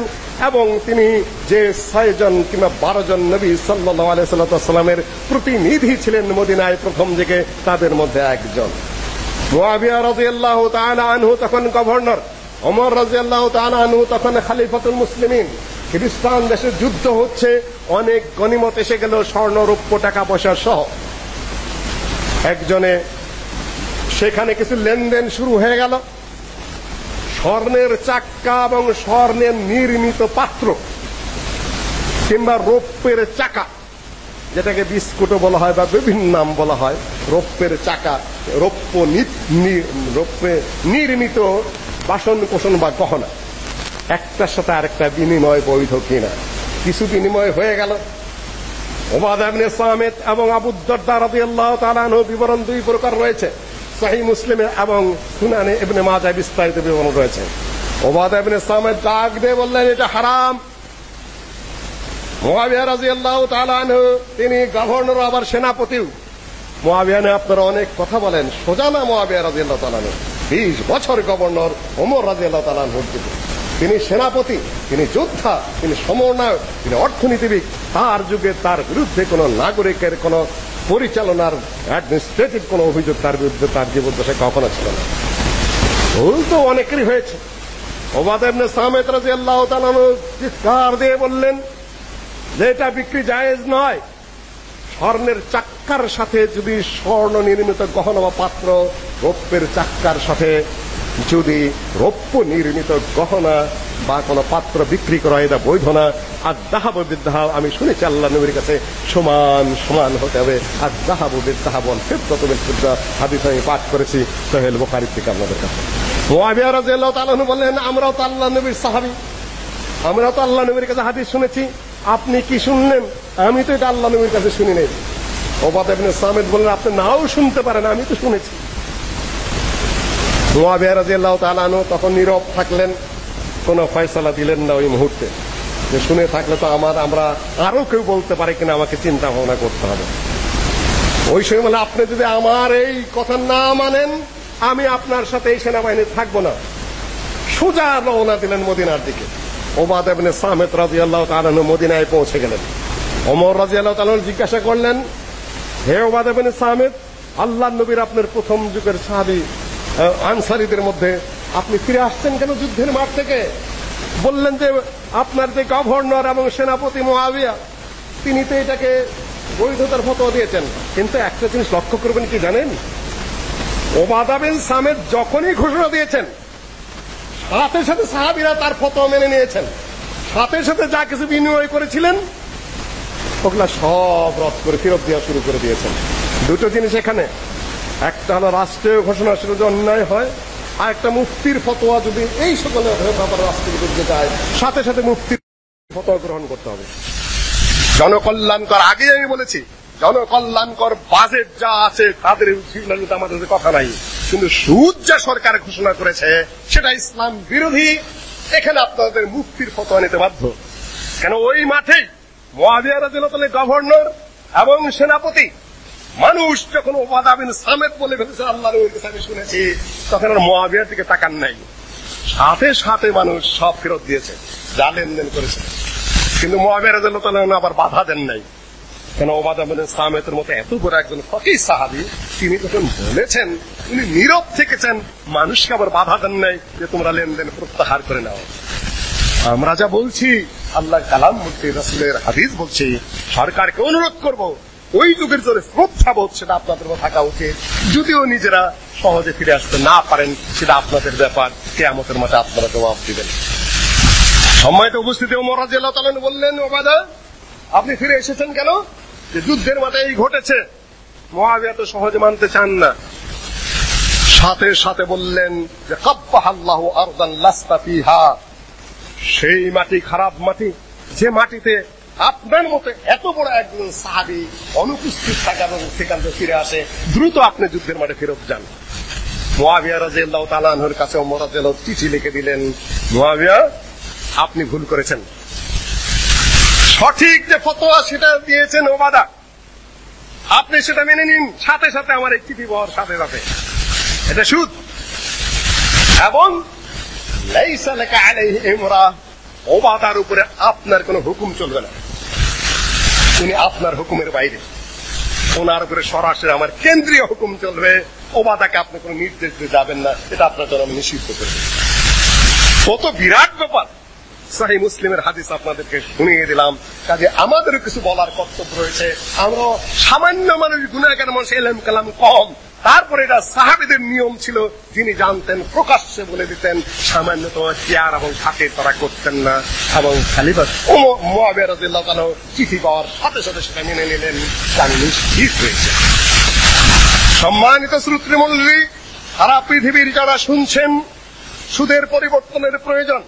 Speaker 1: এবং তিনি যে ছয়জন কিংবা বারো জন নবী সাল্লাল্লাহু আলাইহি সাল্লামের প্রতিনিধি ছিলেন মদিনায় প্রথম যুগে, তাদের মধ্যে একজন। মুয়াবিয়া রাদিয়াল্লাহু তাআলা আনহু তখন গভর্নর, ওমর রাদিয়াল্লাহু তাআলা আনহু তখন খলিফাতুল মুসলিমিন। খ্রিস্টান দেশে যুদ্ধ হচ্ছে, অনেক গনিমত এসে গেল, স্বর্ণ, রৌপ্য, টাকা পয়সা সহ। একজনে, সেখানে কিছু লেনদেন শুরু হয়ে গেল। স্বর্ণের চাক্কা এবং স্বর্ণের নির্মিত পাত্র কিংবা রৌপ্যের চাকা, যেটাকে বিস্কুটও বলা হয় বা বিভিন্ন নাম বলা হয়, রৌপ্যের চাকা, রৌপ্য রৌপ্যে নির্মিত বাসন কোষণ বা গহনা। একটার সাথে আরেকটা বিনিময় বৈধ কিনা? কিছু বিনিময় হয়ে গেল। ওবাদা ইবনে এবং আবু দারদা রাদিয়াল্লাহু তাআলা বিবরণ দুই প্রকার রয়েছে। সহিহ মুসলিমে এবং সুনানে ইবনে মাজাহ বিস্তারিত বিবরণ রয়েছে। ওবাদা ইবনে সামিত ডাক দিয়ে বললেন, এটা হারাম। মুয়াবিয়া রাদিয়াল্লাহু তাআলা আনহু, তিনি গভর্নর আবার সেনাপতিও। মুয়াবিয়া আপনারা অনেক কথা বলেন, সোজা না মুয়াবিয়া রাদিয়াল্লাহু তাআলা আনহু? 20 বছর গভর্নর ওমর রাদিয়াল্লাহু তাআলা আনহু তিনি সেনাপতি, তিনি যোদ্ধা, তিনি সমন্বয়ক, তিনি অর্থনীতিবিদ। তার যুগে তার বিরুদ্ধে কোনো নাগরিকের কোনো পরিচালনার অ্যাডমিনিস্ট্রেটিভ কোনো অভিযোগ তার বিরুদ্ধে তার জীবদ্দশায় কখনো ছিল না। ভুল তো অনেকেরই হয়েছে। ওবাদ ইবনে সামেত রাদিয়াল্লাহু তাআলা চিৎকার দিয়ে বললেন যে এটা বিক্রি জায়েজ নয়। স্বর্ণের চাক্কার সাথে যদি স্বর্ণ নির্মিত গহনা বা পাত্র, রৌপ্যের চাক্কার সাথে যদি রৌপ্য নির্মিত গহনা বা কোনো পাত্র বিক্রি করা এটা বৈধ না আর দাহাব বিদ্যাহ আমি শুনেছি আল্লাহ নবীর কাছে সমান সমান হতে হবে। আর দাহাব বিদ্যাহ বল ফিরত বিদ্যা হাদিস আমি পাঠ করেছি সোহেল বুখারী থেকে আপনাদের কাছে। মুয়াবিয়া বললেন, আমরাও তো আল্লাহ নবীর সাহাবী। আমরা তো আল্লাহ নবীর কাছে হাদিস শুনেছি। আপনি কি শুনলেন? আমি তো এটা আল্লাহ নবীর কাছে শুনি নাই। ওবাদ ইবনে সামেদ বললেন, আপনি নাও শুনতে পারেন, আমি তো শুনেছি। মুয়াবিয়া রাদিয়াল্লাহু তাআলা আনহু তখন নীরব থাকলেন, কোনো ফয়সালা দিলেন না ওই মুহূর্তে। যে শুনে থাকলে তো আমার, আমরা আরও কেউ বলতে পারে কিনা, আমাকে চিন্তা ভাবনা করতে হবে। ওই সময় মানে আপনি যদি আমার এই কথা না মানেন, আমি আপনার সাথে এই সেনাবাহিনী থাকব না। সোজা রওনা দিলেন মদিনার দিকে। ওবাদ ইবনে সামিত রাদিয়াল্লাহু তাআলা মদিনায় পৌঁছে গেলেন। ওমর রাদিয়াল্লাহু তাআলা জিজ্ঞাসা করলেন, হে ওবাদ ইবনে সামিত, আল্লাহর নবীর আপনার প্রথম যুগের সাহাবী আনসারীদের মধ্যে আপনি ফিরে আসছেন কেন যুদ্ধের মাঠ থেকে? বললেন যে আপনার যে গভর্নর এবং সেনাপতি মুআবিয়া তিনি তো এটাকে বৈধতার ফতোয়া দিয়েছেন। কিন্তু একটা জিনিস লক্ষ্য করবেন, কি জানেন? ওবাদা বিন সামেদ যখনই ঘোষণা দিয়েছেন, সাথে সাথে সাহাবিরা তার ফতোয়া মেনে নিয়েছেন। সাথে সাথে যা কিছু বিনিময় করেছিলেন, ওগুলা সব রদ করে ফেরত দেওয়া শুরু করে দিয়েছেন। দুটো জিনিস এখানে। একটা হলো রাষ্ট্রীয় ঘোষণা সেটা যদি অন্যায় হয় আর একটা মুফতির ফতোয়া যদি এই সকল ব্যাপার রাষ্ট্রের বিরুদ্ধে যায়, সাথে সাথে মুফতির ফতোয়া গ্রহণ করতে হবে। জনকল্যাণকর আগে আমি বলেছি, জনকল্যাণকর বাজেট যা আছে, তাদের আমাদের কথা নাই। কিন্তু সুদ যা সরকার ঘোষণা করেছে, সেটা ইসলাম বিরোধী, এখানে আপনাদের মুক্তির ফতোয়া নিতে বাধ্য। কেন ওই মাঠেই মোয়াবিয়া রাদিয়াল্লাহু গভর্নর এবং সেনাপতি মানুষ যখন ওবাদা বিন সামেত বলে ফেলেছে, আল্লাহর ওই কাছে শুনেছি, তখন আর মোয়াবিয়ার দিকে তাকান নাই। সাথে সাথে মানুষ সব ফেরত দিয়েছে, যা লেনদেন করেছে। কিন্তু মহাবের আবার বাধা দেন নাই। কেন ওবাদা বিন সামেতের মতো এত বড় একজন ফকির সাহাবি, তিনি যখন বলেছেন উনি নীরব থেকেছেন, মানুষকে আবার বাধা দেন নাই যে তোমরা লেনদেন প্রত্যাহার করে নাও। আমরা যা বলছি আল্লাহ কালাম বলছি, রসুলের হাদিস বলছি, সরকারকে অনুরোধ করব ওই যুগের জন্য শ্রদ্ধা বোধ সেটা আপনাদের থাকা উচিত। যদিও নিজেরা সহজে ফিরে আসতে না পারেন, সেটা আপনাদের ব্যাপার। কেয়ামতের মাঠে আপনারা জবাব দিবেন। সম্মানিত উপস্থিতি ওমর বললেন ওবাদা আপনি ফিরে এসেছেন কেন? যে যুদ্ধের মাঠে এই ঘটেছে। মুয়াবিয়া তো সহজে মানতে চান না। সাথে সাথে বললেন যে কাব্বাহ আল্লাহু আরদান লাস্তা ফিহা। সেই মাটি খারাপ মাটি, যে মাটিতে আপনার মতো এত বড় একজন সাহাবি অনুপস্থিত থাকা এবং সেখান থেকে ফিরে আসে, দ্রুত আপনি যুদ্ধের মাঠে ফেরত যান। মোয়াবিয়া রাজিয়াল্লাহু তাআলা আনহুর কাছে ওমর চিঠি লিখে দিলেন, মোয়াবিয়া, আপনি ভুল করেছেন। সঠিক যে ফতোয়া সেটা দিয়েছেন ওবাদা। আপনি সেটা মেনে নিন, সাথে সাথে আমার এই চিঠি পাওয়ার সাথে সাথে। এটা সুদ। এবং লাইসা লাকা আলাইহি ইমরা, ওবাদার উপরে আপনার কোনো হুকুম চলবে না। উনি আপনার হুকুমের বাইরে, ওনার উপরে সরাসরি আমার কেন্দ্রীয় হুকুম চলবে। ওবাদাকে আপনি কোনো নির্দেশ দিয়ে যাবেন না, এটা আপনার জন্য আমি নিষিদ্ধ করব। কত বিরাট ব্যাপার। সাহি মুসলিমের হাদিস আপনাদেরকে শুনিয়ে দিলাম। কাজে আমাদেরও কিছু বলার কর্তব্য রয়েছে। আমরা সামান্য মানুষ গুণাগার মানুষ এলেম কালাম কম। তারপরে এটা সাহাবিদের নিয়ম ছিল, যিনি জানতেন, প্রকাশ্যে বলে দিতেন সামান্য তোমার চেয়ার এবং খাতে তারা করতেন না। এবং রাদিয়াল্লাহু তাআলা চিঠি পাওয়ার সাথে সাথে সেটা মেনে নিলেন আমি নিশ্চিত হয়েছে সম্মানিত শ্রোতৃমণ্ডলী, সারা পৃথিবীর যারা শুনছেন, সুদের পরিবর্তনের প্রয়োজন।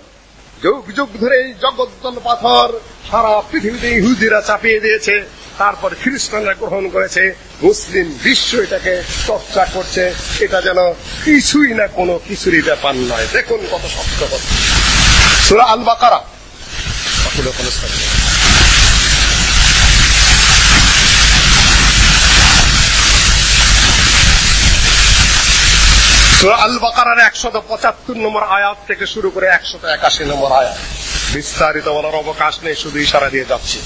Speaker 1: যুগ যুগ ধরে এই জগদ্দল পাথর সারা পৃথিবীতে ইহুদিরা চাপিয়ে দিয়েছে। তারপর খ্রিস্টানরা গ্রহণ করেছে, মুসলিম বিশ্ব এটাকে চর্চা করছে, এটা যেন কিছুই না কোনো কিছুরই ব্যাপার নয়। দেখুন কত শক্ত কথা। সুরা আল বাকারা আল বাকারার একশত পঁচাত্তর নম্বর আয়াত থেকে শুরু করে একশত একাশি নম্বর আয়াত। বিস্তারিত বলার অবকাশ নেই, শুধু ইশারা দিয়ে যাচ্ছি।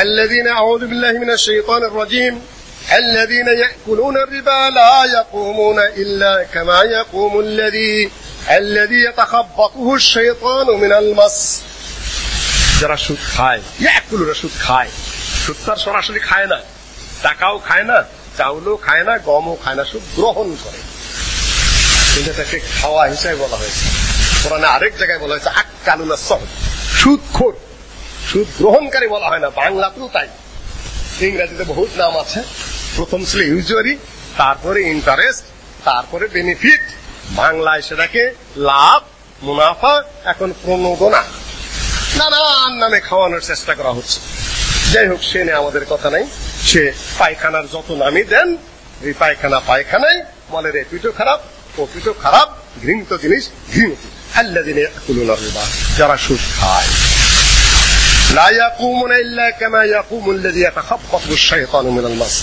Speaker 1: الذين أعوذ بالله من الشيطان الرجيم الذين يأكلون الربا لا يقومون إلا كما يقوم الذي الذي يتخبطه الشيطان من المس যারা সুদ খায় ইয়াকুলুরা সুদ খায় সুদ তার সরাসরি খায় না টাকাও খায় না চাউলও খায় না গমও খায় না সুদ গ্রহণ করে কিন্তু এটাকে খাওয়া হিসাবে বলা হয়েছে কোরআনে আরেক জায়গায় বলা হয়েছে আক্কালুনা সহ সুদখোর সুদ গ্রহণকারী বলা হয় না বাংলাতেও তাই। ইংরেজিতে বহুত নাম আছে। প্রথম ছিল ইউজুয়ারি তারপরে ইন্টারেস্ট তারপরে বেনিফিট বাংলায় সেটাকে লাভ, মুনাফা, এখন প্রণোদনা। নানান নামে খাওয়ানোর চেষ্টা করা হচ্ছে। যাই হোক, সে নিয়ে আমাদের কথা নাই। সে পায়খানার যত নামই দেন, এই পায়খানা পায়খানায় মলের এই খারাপ, ও পিঠও খারাপ, ঘৃণিত জিনিস ঘৃণিত। ইয়াকুলুনা রিবা, যারা সুদ খায়। لا يقومون إلا كما يقوم الذي يتخبطه الشيطان من المس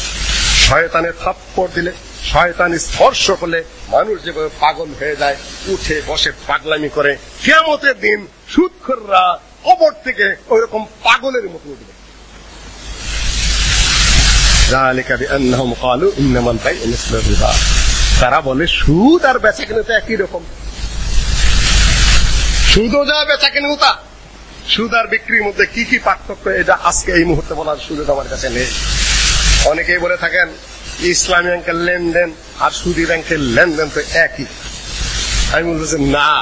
Speaker 1: শয়তানের থাপ্পড় দিলে শয়তান স্পর্শ করলে মানুষ যেভাবে পাগল হয়ে যায় উঠে বসে পাগলামি করে কিয়ামতের দিন সুদখোররা কবর থেকে ওইরকম পাগলের মতো উঠবে ذلك بأنهم قالوا إنما البيع مثل الربا তারা বলে সুদ আর বেচা কিনে তো একই রকম সুদও যা বেচা কিনেও তা সুদ আর বিক্রির মধ্যে কি কি পার্থক্য এটা আজকে এই মুহূর্তে বলার সুযোগ আমার কাছে নেই। অনেকেই বলে থাকেন, ইসলামী ব্যাংকের লেনদেন আর সুদী ব্যাংকের লেনদেন তো একই। আমি বলব যে না,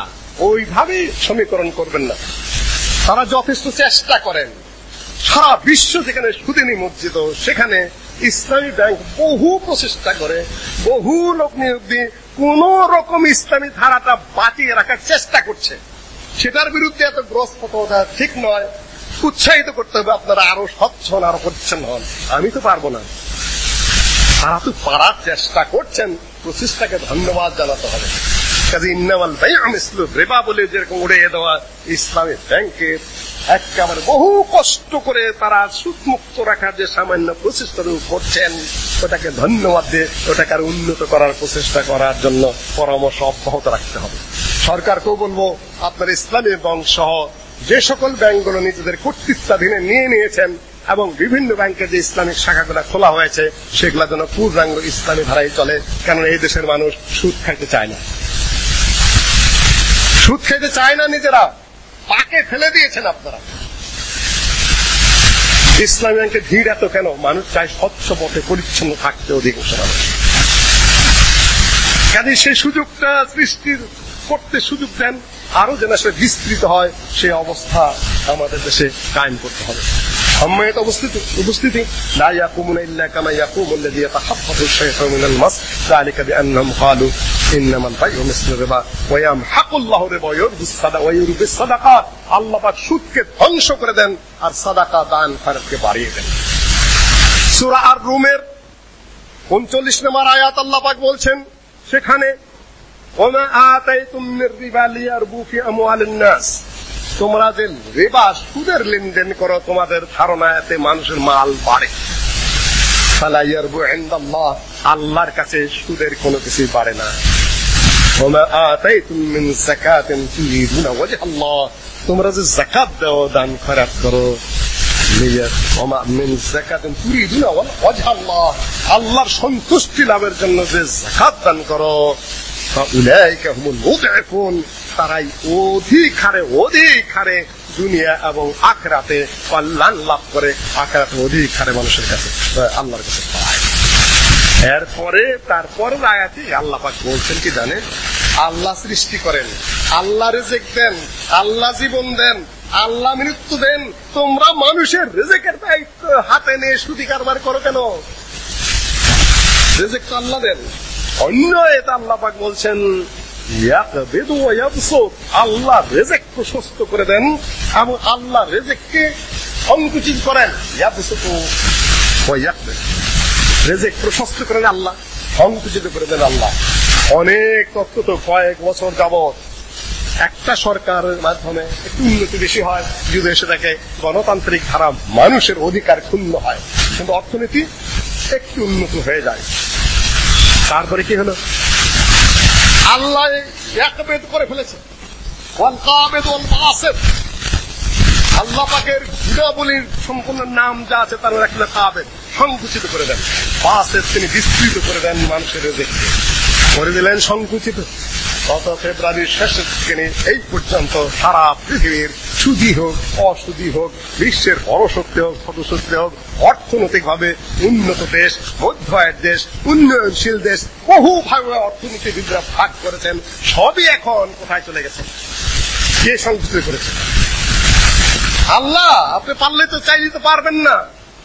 Speaker 1: ওইভাবেই সমীকরণ করবেন না। তারা যথেষ্ট চেষ্টা করেন। সারা বিশ্ব যেখানে সুদে নিমজ্জিত সেখানে ইসলামী ব্যাংক বহু প্রচেষ্টা করে, বহু লোক নিয়োগ দিয়ে কোন রকম ইসলামী ধারাটা বাঁচিয়ে রাখার চেষ্টা করছে। সেটার বিরুদ্ধে এত গ্রস কথা ঠিক নয়। উৎসাহিত করতে হবে আপনারা আরও স্বচ্ছ হন, আরও পরিচ্ছন্ন হন। আমি তো পারব না। তারা তো পারার চেষ্টা করছেন, প্রচেষ্টাকে ধন্যবাদ জানাতে হবে। কাজে ইন্নামাল ভাই মিসলু রেবা বলে যেরকম উড়িয়ে দেওয়া ইসলামী ব্যাংকের একেবারে বহু কষ্ট করে তারা সুদমুক্ত রাখার যে সামান্য প্রচেষ্টা করছেন, ওটাকে ধন্যবাদ দিয়ে ওটাকে আর উন্নত করার প্রচেষ্টা করার জন্য পরামর্শ অব্যাহত রাখতে হবে। সরকারকেও বলব, আপনার ইসলামী ব্যাংক সহ যে সকল ব্যাংকগুলো নিজেদের কর্তৃত্বাধীনে নিয়ে নিয়েছেন এবং বিভিন্ন ব্যাংকে যে ইসলামিক শাখাগুলো খোলা হয়েছে, সেগুলো যেন পূর্ণাঙ্গ ইসলামী ধারায় চলে কেন এই দেশের মানুষ সুদ খাইতে চায় না। সুদ খেতে চায় না নিজেরা পাকে ফেলে দিয়েছেন আপনারা। ইসলাম ব্যাংকে ভিড় এত কেন? মানুষ চায় স্বচ্ছ পথে পরিচ্ছন্ন থাকতে অধিকাংশ মানুষ। কাজে সেই সুযোগটা সৃষ্টির করতে সুযোগ দেন আরও যেন সে বিস্তৃত হয় সেই অবস্থা আমাদের দেশে কায়েম করতে হবে। সম্মানিত উপস্থিতি উপস্থিতি ইল্লা কামা ইয়াকুমুল লাযী মাস যালিকা বিআন্নাহুম ক্বালু ইন্নামাল বাইউ মিসলু রিবা ওয়া ইয়ামহাকু আল্লাহু রিবা ইউরবিস সাদা ওয়া ইউরবিস সাদাকাত আল্লাহ পাক সুদকে ধ্বংস করে দেন আর সাদাকা দান খরচকে বাড়িয়ে দেন। সূরা আর রুমের 39 নম্বর আয়াত আল্লাহ পাক বলছেন, সেখানে, ওমা আতাইতুম মির রিবা লিয়ারবু ফি আমওয়ালিন নাস। তোমরা যে রিবা, সুদের লেনদেন করো, তোমাদের ধারণা এতে মানুষের মাল বাড়ে। আল্লাহর কাছে সুদের কোনো কিছু বাড়ে না। মিন তোমরা যে যাকাত দাও, দান খয়রাত করো। মিন আল্লাহর সন্তুষ্টি লাভের জন্য যে যাকাত দান করো। তারাই অধিক হারে অধিক হারে দুনিয়া এবং আখরাতে কল্যাণ লাভ করে আখরাতে অধিক হারে মানুষের কাছে আল্লাহর কাছে পায়। এরপরে তারপরের আয়াতে আল্লাহ পাক বলছেন কি জানেন? আল্লাহ সৃষ্টি করেন, আল্লাহ রেজেক দেন, আল্লাহ জীবন দেন, আল্লাহ মৃত্যু দেন। তোমরা মানুষের রেজেকের দায়িত্ব হাতে নিয়ে সুদি কারবার করো কেন? রেজেক তো আল্লাহ দেন। অন্য এটা আল্লাহ পাক বলছেন আল্লাহ রেজেক প্রশস্ত করে দেন এবং আল্লাহ রেজেককে সংকুচিত করেন। রিজিক প্রশস্ত করেন আল্লাহ সংকুচিত করে দেন আল্লাহ। অনেক তত্ত্ব তো কয়েক বছর যাবত একটা সরকারের মাধ্যমে একটু উন্নতি বেশি হয় যদি এসে দেখে গণতান্ত্রিক ধারা মানুষের অধিকার ক্ষুণ্ণ হয়। কিন্তু অর্থনীতি একটু উন্নত হয়ে যায়। তারপরে কি হলো? আল্লাহ একবেদ করে ফেলেছে। ওয়াল কাবেদ ওয়াল বাসিত আল্লাহ পাকের গুণাবলীর সম্পূর্ণ নাম যা আছে তার একটা কাবেদ সংকুচিত করে দেন। বাসের তিনি বিস্তৃত করে দেন মানুষের দেখতে করে দিলেন সংকুচিত। গত ফেব্রুয়ারির শেষের থেকে এই পর্যন্ত সারা পৃথিবীর সুদী হোক, অসুদী হোক, বিশ্বের বড় শক্তি হোক, ছোট শক্তি হোক, অর্থনৈতিকভাবে উন্নত দেশ মধ্য আয়ের দেশ, উন্নয়নশীল দেশ, বহু ভাবে অর্থনীতিবিদরা ভাগ করেছেন, সবই এখন কোথায় চলে গেছে? কে সংকুচিত করেছে? আল্লাহ, আপনি পারলে তো চাই দিতে পারবেন না।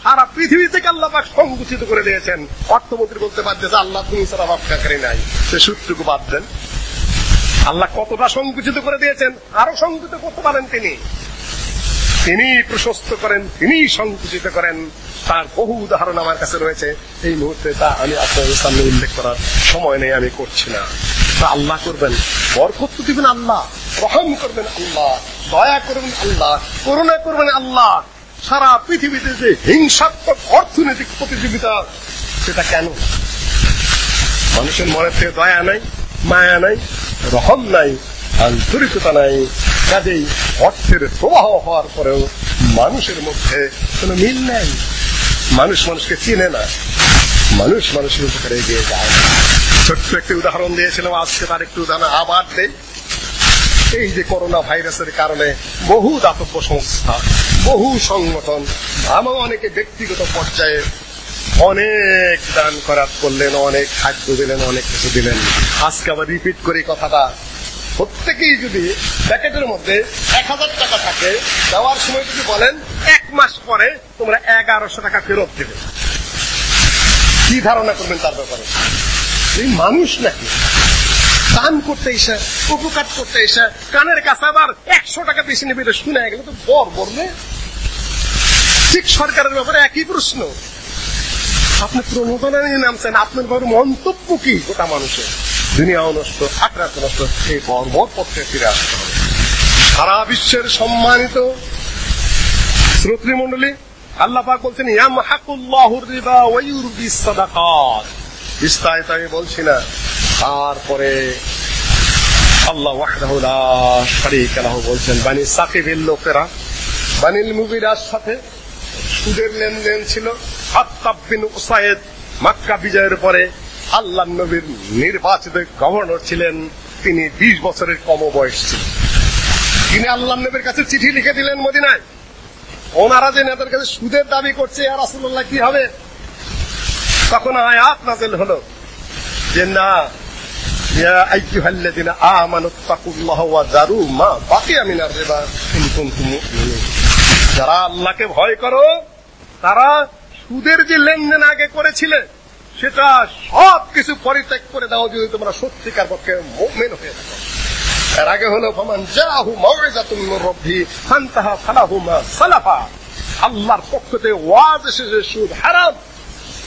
Speaker 1: সারা পৃথিবী থেকে আল্লাহ সংকুচিত করে দিয়েছেন। অর্থমন্ত্রী বলতে পারছে যে আল্লাহ তুমি ছাড়া রক্ষাকারী নাই। সে সূত্রটুকু বাদ দেন। আল্লাহ কতটা সংকুচিত করে দিয়েছেন, আরও সংকুচিত করতে পারেন তিনি। তিনি প্রশস্ত করেন, তিনি সংকুচিত করেন। তার বহু উদাহরণ আমার কাছে রয়েছে। এই মুহূর্তে তা আমি আপনাদের সামনে উল্লেখ করার সময় নেই, আমি করছি না। তা আল্লাহ করবেন। বরকত দিবেন আল্লাহ, রহম করবেন আল্লাহ, দয়া করবেন আল্লাহ, করুণা করবেন আল্লাহ। সারা পৃথিবীতে যে হিংসাত্মক অর্থনৈতিক প্রতিযোগিতা, সেটা কেন? মানুষের মনের থেকে দয়া নাই, মায়া নাই, রহম নাই, আন্তরিকতা নাই। কাজেই অর্থের প্রবাহ হওয়ার পরেও মানুষের মধ্যে কোনো মিল নাই। মানুষ মানুষকে চিনে না। মানুষ মানুষের উপকারে এগিয়ে যায়। না ছোট্ট একটি উদাহরণ দিয়েছিলাম, আজকে তার একটু উদাহরণ আবার দেই। এই যে করোনা ভাইরাসের কারণে বহু দাতব্য সংস্থা বহু সংগঠন আমার অনেকে ব্যক্তিগত পর্যায়ে অনেক দান করাত করলেন, অনেক খাদ্য দিলেন, অনেক কিছু দিলেন। আজকে আবার রিপিট করি কথাটা। প্রত্যেকেই যদি প্যাকেটের মধ্যে এক হাজার টাকা থাকে, দেওয়ার সময় যদি বলেন, এক মাস পরে তোমরা এগারোশো টাকা ফেরত দেবে। কি ধারণা করবেন তার ব্যাপারে? এই মানুষ নাকি দান করতে এসে, উপকার করতে এসে, কানের কাছে আবার একশো টাকা বেশি নেবে শুনে গেলে তো বর বললে ঠিক সরকারের ব্যাপারে একই প্রশ্ন। আপনি প্রণোদনা নিয়ে নামছেন, আপনার ব্যাপারে মন্তব্য কি গোটা মানুষের? দুনিয়াও নষ্ট আক্রান্ত নষ্ট এই বর্বর ফিরে আসতে হবে। সারা বিশ্বের সম্মানিত শ্রোতৃ মন্ডলী আল্লাহ বলছেন ইয়ামহাকুল্লাহুর রিবা ওয়া ইউরবিস সাদাকাত। বিস্তারিত আমি বলছি না। তারপরে আল্লাহ ওয়াহদাহু লা শারীকা লাহু বলছেন, বানি সাকিবের লোকেরা, বানিল মুগিরার সাথে সুদের লেনদেন ছিল। হাত্তাব বিন উসাইদ মক্কা বিজয়ের পরে আল্লাহ নবীর নির্বাচিত গভর্নর ছিলেন। তিনি 20 বছরের কম বয়স ছিলেন তিনি আল্লাহ নবীর কাছে চিঠি লিখে দিলেন মদিনায়। ওনারা যে নেতার কাছে সুদের দাবি করছে আর রাসূলুল্লাহ, কি হবে? তখন আয়াত নাযিল হলো যে, না, ইয়া আইয়ুহাল্লাযিনা আমানু তাকুল্লাহ ওয়া যারু মা বাকিয়া মিনার রিবা ইন কুনতুম মুমিনিন। যারা আল্লাহকে ভয় করো, তারা সুদের যে লেনদেন আগে করেছিলে, সেটা সব কিছু পরিত্যাগ করে দাও যদি তোমরা সত্যিকার পক্ষে মুমিন হয়ে থাকো। এর আগে হলো, ফামান জাহু মাউইজাতুন মির রাব্বি, ফান্তাহা ফালাহু মা সালাফা। আল্লাহর পক্ষ থেকে ওয়াজ এসেছে, সুদ হারাম।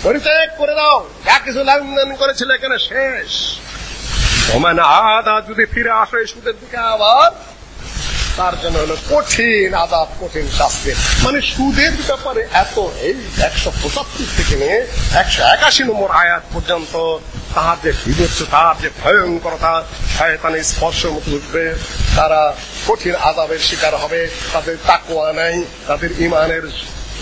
Speaker 1: পরিত্যাগ করে দাও, যা কিছু লেনদেন করেছিল এখানে শেষ। ওমান আদা যদি ফিরে আসে সুদের দিকে আবার তার জন্য হলো কঠিন আদাব, কঠিন শাস্তি মানে সুদের ব্যাপারে এত এই একশো পঁচাত্তর থেকে নিয়ে একশো একাশি নম্বর আয়াত পর্যন্ত তাহার যে বিভৎস তাহার যে ভয়ঙ্করতা, শয়তানে স্পর্শ মতো উঠবে, তারা কঠিন আদাবের শিকার হবে, তাদের তাকুয়া নাই, তাদের ইমানের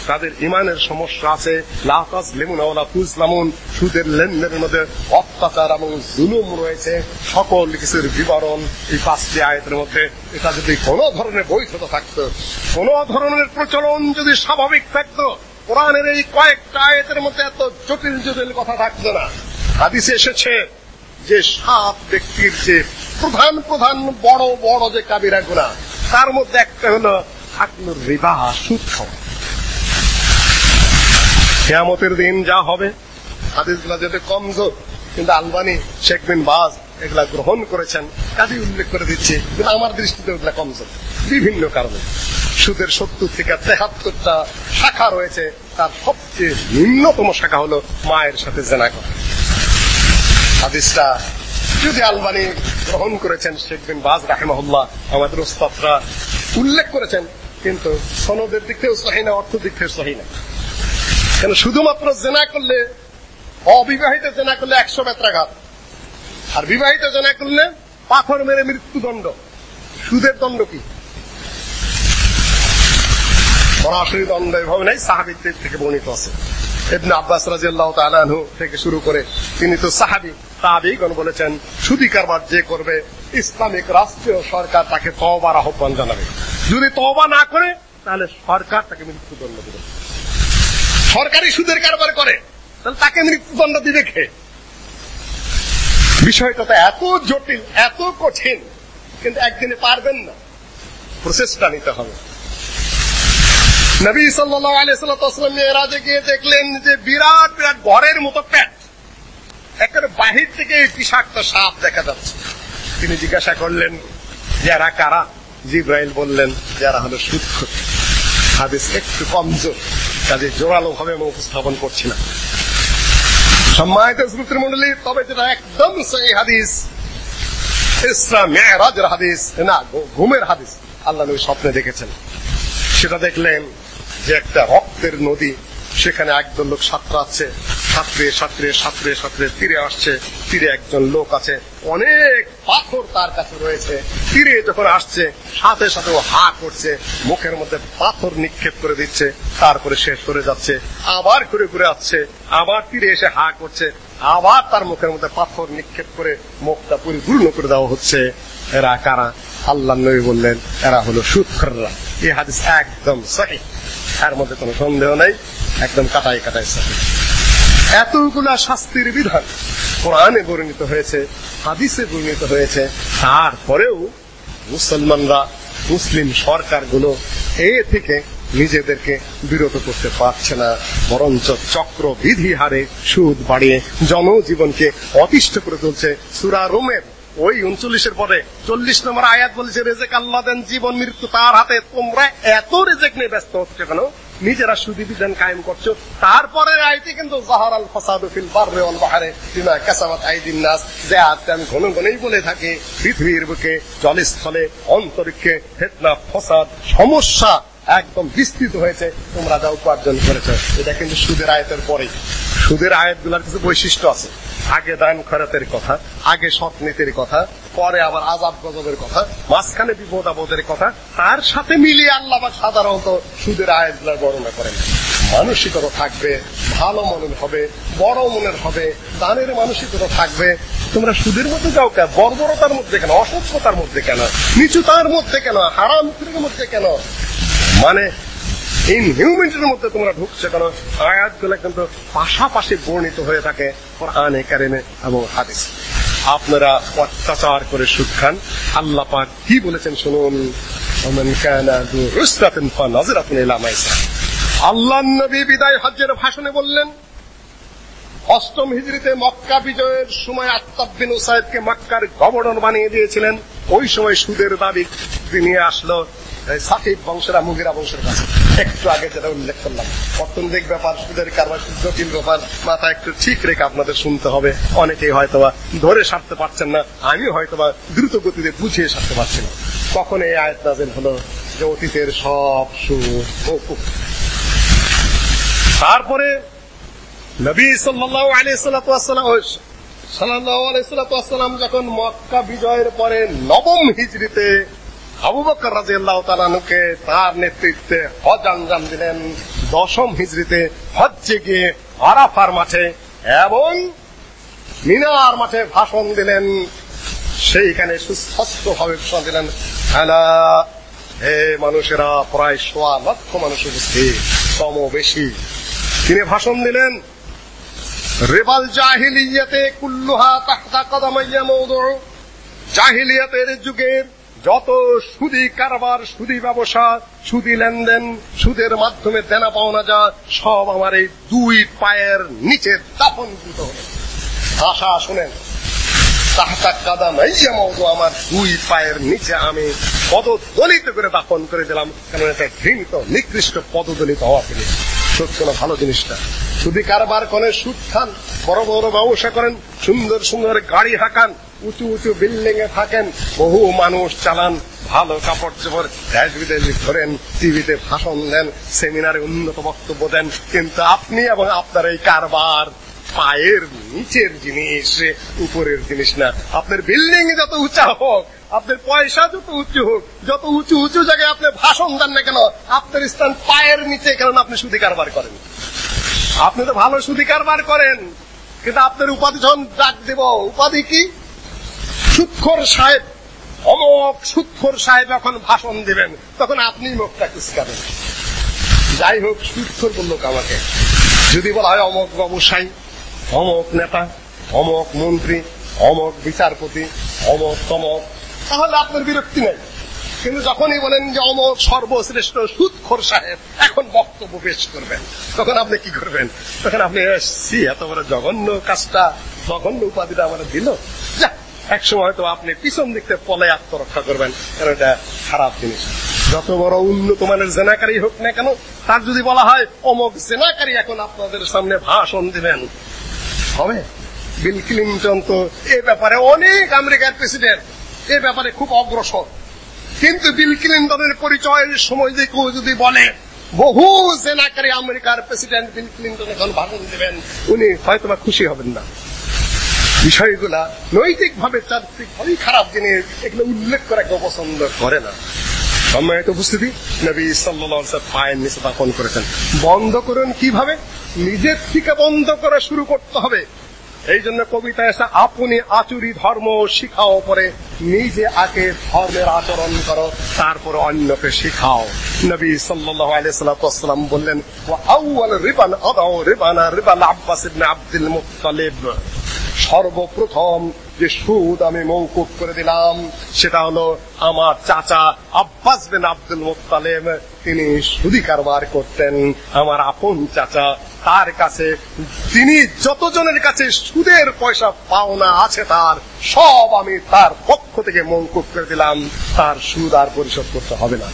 Speaker 1: তাদের ইমানের সমস্যা আছে। লাফাজ লেমুন ওলা তুজলামুন। সুদের লেনদেনের মধ্যে অত্যাচার এবং জুলুম রয়েছে। সকল কিছুর বিবরণ এই পাঁচটি আয়তের মধ্যে। এটা যদি কোনো ধরনের বৈধতা থাকতো, কোন ধরনের প্রচলন যদি স্বাভাবিক থাকতো, কোরআনের এই কয়েকটা আয়তের মধ্যে এত জটিল জটিল কথা থাকতো না। হাদিসে এসেছে যে সাত ব্যক্তির যে প্রধান প্রধান বড় বড় যে কাবিরা গুণা তার মধ্যে একটা হলো আকলুর রিবা, সুদ খাওয়া কেয়ামতের দিন যা হবে, হাদিসগুলা যাতে কমজোর, কিন্তু আলবানি শেখ বিন বাজ এগুলা গ্রহণ করেছেন কাজে উল্লেখ করে দিচ্ছে, কিন্তু আমার দৃষ্টিতে ওগুলা কমজোর। বিভিন্ন কারণে। সুদের সত্তর থেকে তেহাত্তরটা শাখা রয়েছে, তার সবচেয়ে নিম্নতম শাখা হলো মায়ের সাথে জেনা করা। হাদিসটা যদি আলবানি গ্রহণ করেছেন শেখ বিন বাজ, রাহেমাহুল্লাহ, আমাদের ওস্তাদরা উল্লেখ করেছেন, কিন্তু সনদের দিক থেকেও সহি না অর্থ দিক থেকে সহি না। কেন শুধুমাত্র জেনা করলে, অবিবাহিত জেনা করলে একশো বেত্রাঘাত। আর বিবাহিত জেনা করলে পাথর মেরে মৃত্যুদণ্ড। সুদের দণ্ড কি? সরাসরি দণ্ড এভাবে নাই, সাহাবিদের থেকে বর্ণিত আছে। ইবনে আব্বাস রাদিয়াল্লাহু তাআলা থেকে শুরু করে তিনি তো সাহাবী, তাবিগণ বলেছেন, সুদী কারবার যে করবে, ইসলামিক রাষ্ট্রীয় সরকার তাকে তওবার আহ্বান জানাবে। যদি তওবা না করে, তাহলে সরকার তাকে মৃত্যুদণ্ড দেবে। সরকারি সুদের কারবার করে, তাহলে তাকে মৃত্যুদণ্ড দিবে কে? বিষয়টা তো এত জটিল, এত কঠিন, কিন্তু একদিনে পারবেন না। প্রসেসটা নিতে হবে। নবী সাল্লাল্লাহু আলাইহি সাল্লাম মেয়েরাজে গিয়ে দেখলেন যে বিরাট বিরাট ঘরের মতো প্যাট একেবারে বাহির থেকে বিষাক্ত সাপ দেখা যাচ্ছে। তিনি জিজ্ঞাসা করলেন, যারা কারা? জিব্রাইল বললেন, যারা হলো সুদ হাদিস একটু কমজোর কাজে জোরালো ভাবে আমি উপস্থাপন করছি না। সম্মানিত শ্রুতির মন্ডলী তবে যেটা একদম সেই হাদিস, ইসরা মেয়েরাজের হাদিস, না ঘুমের হাদিস। আল্লাহ নবী স্বপ্নে দেখেছেন। সেটা দেখলেন যে একটা রক্তের নদী সেখানে একদল লোক সাঁতরাচ্ছে সাঁতরে সাঁতরে সাঁতরে সাঁতরে তীরে আসছে, তীরে একজন লোক আছে। অনেক পাথর তার কাছে রয়েছে। তীরে যখন আসছে, সাথে সাথে ও হা করছে, মুখের মধ্যে পাথর নিক্ষেপ করে দিচ্ছে, তারপরে শেষ করে যাচ্ছে, আবার ঘুরে ঘুরে আসছে, আবার তীরে এসে হা করছে, আবার তার মুখের মধ্যে পাথর নিক্ষেপ করে মুখটা পরিপূর্ণ করে দেওয়া হচ্ছে। এরা কারা? আল্লাহ নবী বললেন, এরা হলো সুৎখররা। এই হাদিস একদম সহি। এর মধ্যে কোনো সন্দেহ নাই, একদম কাটাই কাটাই সহি। এতগুলা শাস্তির বিধান কোরআনে বর্ণিত হয়েছে, হাদিসে বর্ণিত হয়েছে। তারপরেও মুসলমানরা, মুসলিম সরকারগুলো এ থেকে নিজেদেরকে বিরত করতে পারছে না, বরঞ্চ চক্র বিধি হারে সুদ বাড়িয়ে জনজীবনকে অতিষ্ঠ করে তুলছে। সুরা রোমের ওই উনচল্লিশের পরে চল্লিশ নম্বর আয়াত বলেছে, রেজেক আল্লাহ দেন জীবন, মৃত্যু তার হাতে। তোমরা এত রেজেক নিয়ে ব্যস্ত হচ্ছে কেন? নিজেরা সুদী বিধান কায়েম করছ। তারপরে আইতে কিন্তু জাহারাল ফাসাদু ফিল বাররে ওয়াল বাহরে বিমা কাসাবাত আইদিন নাস। যে আয়াতটা আমি ঘন ঘনই বলে থাকি, পৃথিবীর বুকে জলস্থলে, অন্তরিক্ষে ফেতনা, ফসাদ, সমস্যা একদম বিস্তৃত হয়েছে, তোমরা যা উপার্জন করেছ। এটা কিন্তু সুদের আয়তের পরে সুদের আয়াতগুলোর কিছু বৈশিষ্ট্য আছে। আগে দান খরাতের কথা, আগে সৎ নীতির কথা, পরে আবার আজাব গজবের কথা, মাঝখানে বিপদ আপদের কথা, তার সাথে মিলিয়ে আল্লাহ বা সাধারণত সুদের আয়াতগুলোর বর্ণনা করেন। মানসিকতা থাকবে, ভালো মনের হবে, বড় মনের হবে, দানের মানসিকতা থাকবে। তোমরা সুদের মধ্যে যাও কেন? বর্বরতার মধ্যে কেন? অসভ্যতার মধ্যে কেন? নিচুতার মধ্যে কেন? হারাম মধ্যে কেন? মানে ইনহিউম্যানিটির মধ্যে তোমরা ঢুকছে কেন? আয়াতগুলো কিন্তু পাশাপাশি বর্ণিত হয়ে থাকে আনে কারিমে এবং হাদিস। আপনারা অত্যাচার করে সুদ খান। আল্লাহ পাক কি বলেছেন শুনুন? আল্লাহ নবী বিদায় হজ্জের ভাষণে বললেন, অষ্টম হিজড়িতে মক্কা বিজয়ের সময় আত্মাবিন ওসায়দকে মক্কার গভর্নর বানিয়ে দিয়েছিলেন। ওই সময় সুদের দাবি নিয়ে আসলো। সাকিব বংশেরা, মুগিরা বংশের। কাছে একটু আগে যেটা উল্লেখ করলাম, অর্থনৈতিক ব্যাপার, সুদের কারবার, জটিল ব্যাপার, মাথা একটু ঠিক রেখে আপনাদের শুনতে হবে। অনেকেই হয়তোবা ধরে সারতে পারছেন না আমি হয়তোবা দ্রুত গতিতে বুঝিয়ে সারতে পারছি না। কখন এই আয়াত নাজেল হলো? যে অতীতের সব সুখ তারপরে নবী সাল্লাম সাল্লাল্লাহু আলাইহি সাল্লাম যখন মক্কা বিজয়ের পরে নবম হিজরিতে আবু বকর রাদিয়াল্লাহু তাআলাকে তার নেতৃত্বে হজ আঞ্জাম দিলেন। দশম হিজরিতে হজ্জে গিয়ে আরাফার মাঠে এবং মিনার মাঠে ভাষণ দিলেন। সেইখানে সুস্পষ্ট ভাবে ভাষণ দিলেন, আলা, হে মানুষেরা, প্রায় সোয়া লক্ষ মানুষ উপস্থিত কম বেশি। তিনি ভাষণ দিলেন, রেবাল জাহিলিয়াতে কুল্লুহা তাহতা কদামাইয়া মৌদু। জাহিলিয়াতের যুগের যত সুদি কারবার, সুদি ব্যবসা, সুদি লেনদেন, সুদের মাধ্যমে দেনা পাওনা যা, সব আমার এই দুই পায়ের নিচে দাপনকৃত আশা, শুনেন। তাহতা কাদাম ইয়া মৌদু আমার দুই পায়ের নিচে আমি পদদলিত করে দাপন করে দিলাম। কারণ এটা ঘৃণিত, নিকৃষ্ট পদদলিত হওয়া ফিরে সত্য না ভালো জিনিসটা। সুদি কারবার করেন সুদ খান, বড় বড় ব্যবসা করেন, সুন্দর সুন্দর গাড়ি হাঁকান, উঁচু উঁচু বিল্ডিং এ থাকেন, বহু মানুষ চালান, ভালো কাপড় চোপড় দেশ বিদেশ ধরেন টিভিতে ভাষণ দেন, সেমিনারে উন্নত বক্তব্য দেন, কিন্তু আপনি এবং আপনার এই কারবার পায়ের নিচের জিনিস, উপরের জিনিস না। আপনার বিল্ডিং যত উঁচা হোক আপনার পয়সা যত উঁচু হোক, যত উঁচু উঁচু জায়গায় আপনি ভাষণ দেন না কেন, আপনার স্থান পায়ের নিচে কারণ আপনি সুদি কারবার করেন। আপনি তো ভালো সুদি কারবার করেন, কিন্তু আপনার উপাধি যখন ডাক দেব, উপাধি কি? সুৎখর সাহেব, অমক সুৎখর সাহেব এখন ভাষণ দিবেন, তখন আপনি মুখটা কুচকাবেন। যাই হোক, সুৎখর বলল আমাকে যদি বলা হয় অমক ব্যবসায়ী, অমক নেতা, অমক মন্ত্রী, অমক বিচারপতি, অমক তমক তাহলে আপনার বিরক্তি নেই। কিন্তু যখনই বলেন যে অমক সর্বশ্রেষ্ঠ সুৎখর সাহেব, এখন বক্তব্য পেশ করবেন। তখন আপনি কি করবেন? তখন আপনি সি, এত বড় জঘন্য কাজটা, জঘন্য উপাধিটা আমার দিল। যা এক সময় হয়তো আপনি পিছন দিকতে পলে আত্মরক্ষা করবেন। কারণ এটা খারাপ জিনিস। যত বড় উন্নত মানের জেনাকারী হোক না কেন, তার যদি বলা হয়, অমক জেনাকারী এখন আপনাদের সামনে ভাষণ দিবেন। হবে? বিল ক্লিন্টন তো এ ব্যাপারে অনেক আমেরিকার প্রেসিডেন্ট এ ব্যাপারে খুব অগ্রসর। কিন্তু বিল ক্লিন্টনের পরিচয়ের সময় যে কেউ যদি বলে, বহু জেনাকারী আমেরিকার প্রেসিডেন্ট বিল ক্লিন্টন এখন ভাষণ দেবেন, উনি হয়তো খুশি হবেন না। বিষয়গুলা নৈতিক ভাবে চারিত্রিক ভাবেই খারাপ জিনিস এগুলো উল্লেখ করা কেউ পছন্দ করে না। সম্মানিত উপস্থিতি, নবী সাল্লাহ পায়ের নিচে দাপন করেছেন। বন্ধ করুন কীভাবে? নিজের থেকে বন্ধ করা শুরু করতে হবে। এই জন্য কবিতা এসে, আপনি আচুরি ধর্ম শিখাও পরে, নিজে আগে ধর্মের আচরণ করো, তারপর অন্যকে শিখাও। নবী সাল্লাল্লাহু আলাইহি সাল্লাম বললেন রিবান আদাউ রিবানা রিবাল আব্বাস ইবনে আব্দুল মুত্তালিব। সর্বপ্রথম যে সুদ আমি মৌকুফ করে দিলাম, সেটা হলো আমার চাচা আব্বাস বিন আব্দুল মুত্তালেব। তিনি সুদি কারবার করতেন। আমার আপন চাচা তার কাছে, তিনি যতজনের কাছে সুদের পয়সা পাওনা আছে, তার সব আমি তার পক্ষ থেকে মৌকুফ করে দিলাম। তার সুদ আর পরিশোধ করতে হবে না।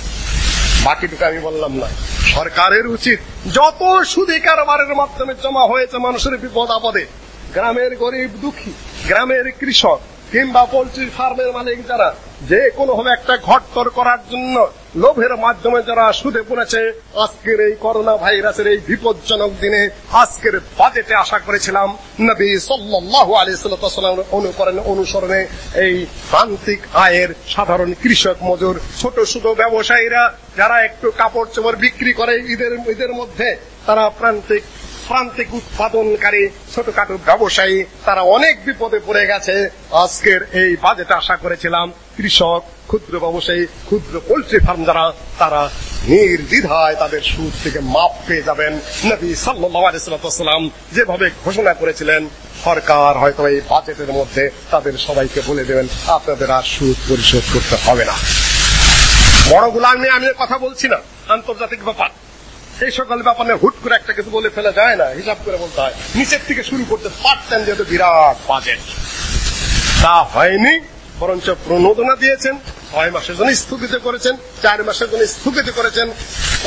Speaker 1: বাকিটুকু আমি বললাম না। সরকারের উচিত যত সুদি কারবারের মাধ্যমে জমা হয়েছে মানুষের বিপদ আপদে, গ্রামের গরিব দুঃখী, গ্রামের কৃষক কিংবা পোল্ট্রি ফার্মের মালিক যারা, যে কোনো ভাবে একটা ঘরতর করার জন্য লোভের মাধ্যমে যারা সুদে পড়েছে আজকের এই করোনা ভাইরাসের এই বিপজ্জনক দিনে আজকের বাজেটে আশা করেছিলাম নবী সাল্লাল্লাহু আলাইহি সাল্লাম অনুকরণ অনুসরণে এই প্রান্তিক আয়ের সাধারণ কৃষক মজুর, ছোট ছোট ব্যবসায়ীরা যারা একটু কাপড় চোপড় বিক্রি করে, ঈদের ঈদের মধ্যে তারা প্রান্তিক প্রান্তিক উৎপাদনকারী ছোটখাটো ব্যবসায়ী, তারা অনেক বিপদে পড়ে গেছে। আজকের এই বাজেট আশা করেছিলাম, কৃষক, ক্ষুদ্র ব্যবসায়ী, ক্ষুদ্র পোল্ট্রি ফার্ম যারা, তারা নির্দ্বিধায় তাদের সুদ থেকে মাপ পেয়ে যাবেন। নবী সাল্লাম যেভাবে ঘোষণা করেছিলেন, সরকার হয়তো এই বাজেটের মধ্যে তাদের সবাইকে বলে দেবেন, আপনাদের আর সুদ পরিশোধ করতে হবে না। বড় গুলাম নিয়ে আমি কথা বলছি না, আন্তর্জাতিক ব্যাপার। এই সকল ব্যাপারে হুট করে একটা কিছু বলে ফেলা যায় না, হিসাব করে বলতে হয়। নিচের থেকে শুরু করতে পারতেন যেহেতু বিরাট বাজেট। তা হয়নি, বরঞ্চ প্রণোদনা দিয়েছেন, ছয় মাসের জন্য স্থগিত করেছেন, চার মাসের জন্য স্থগিত করেছেন।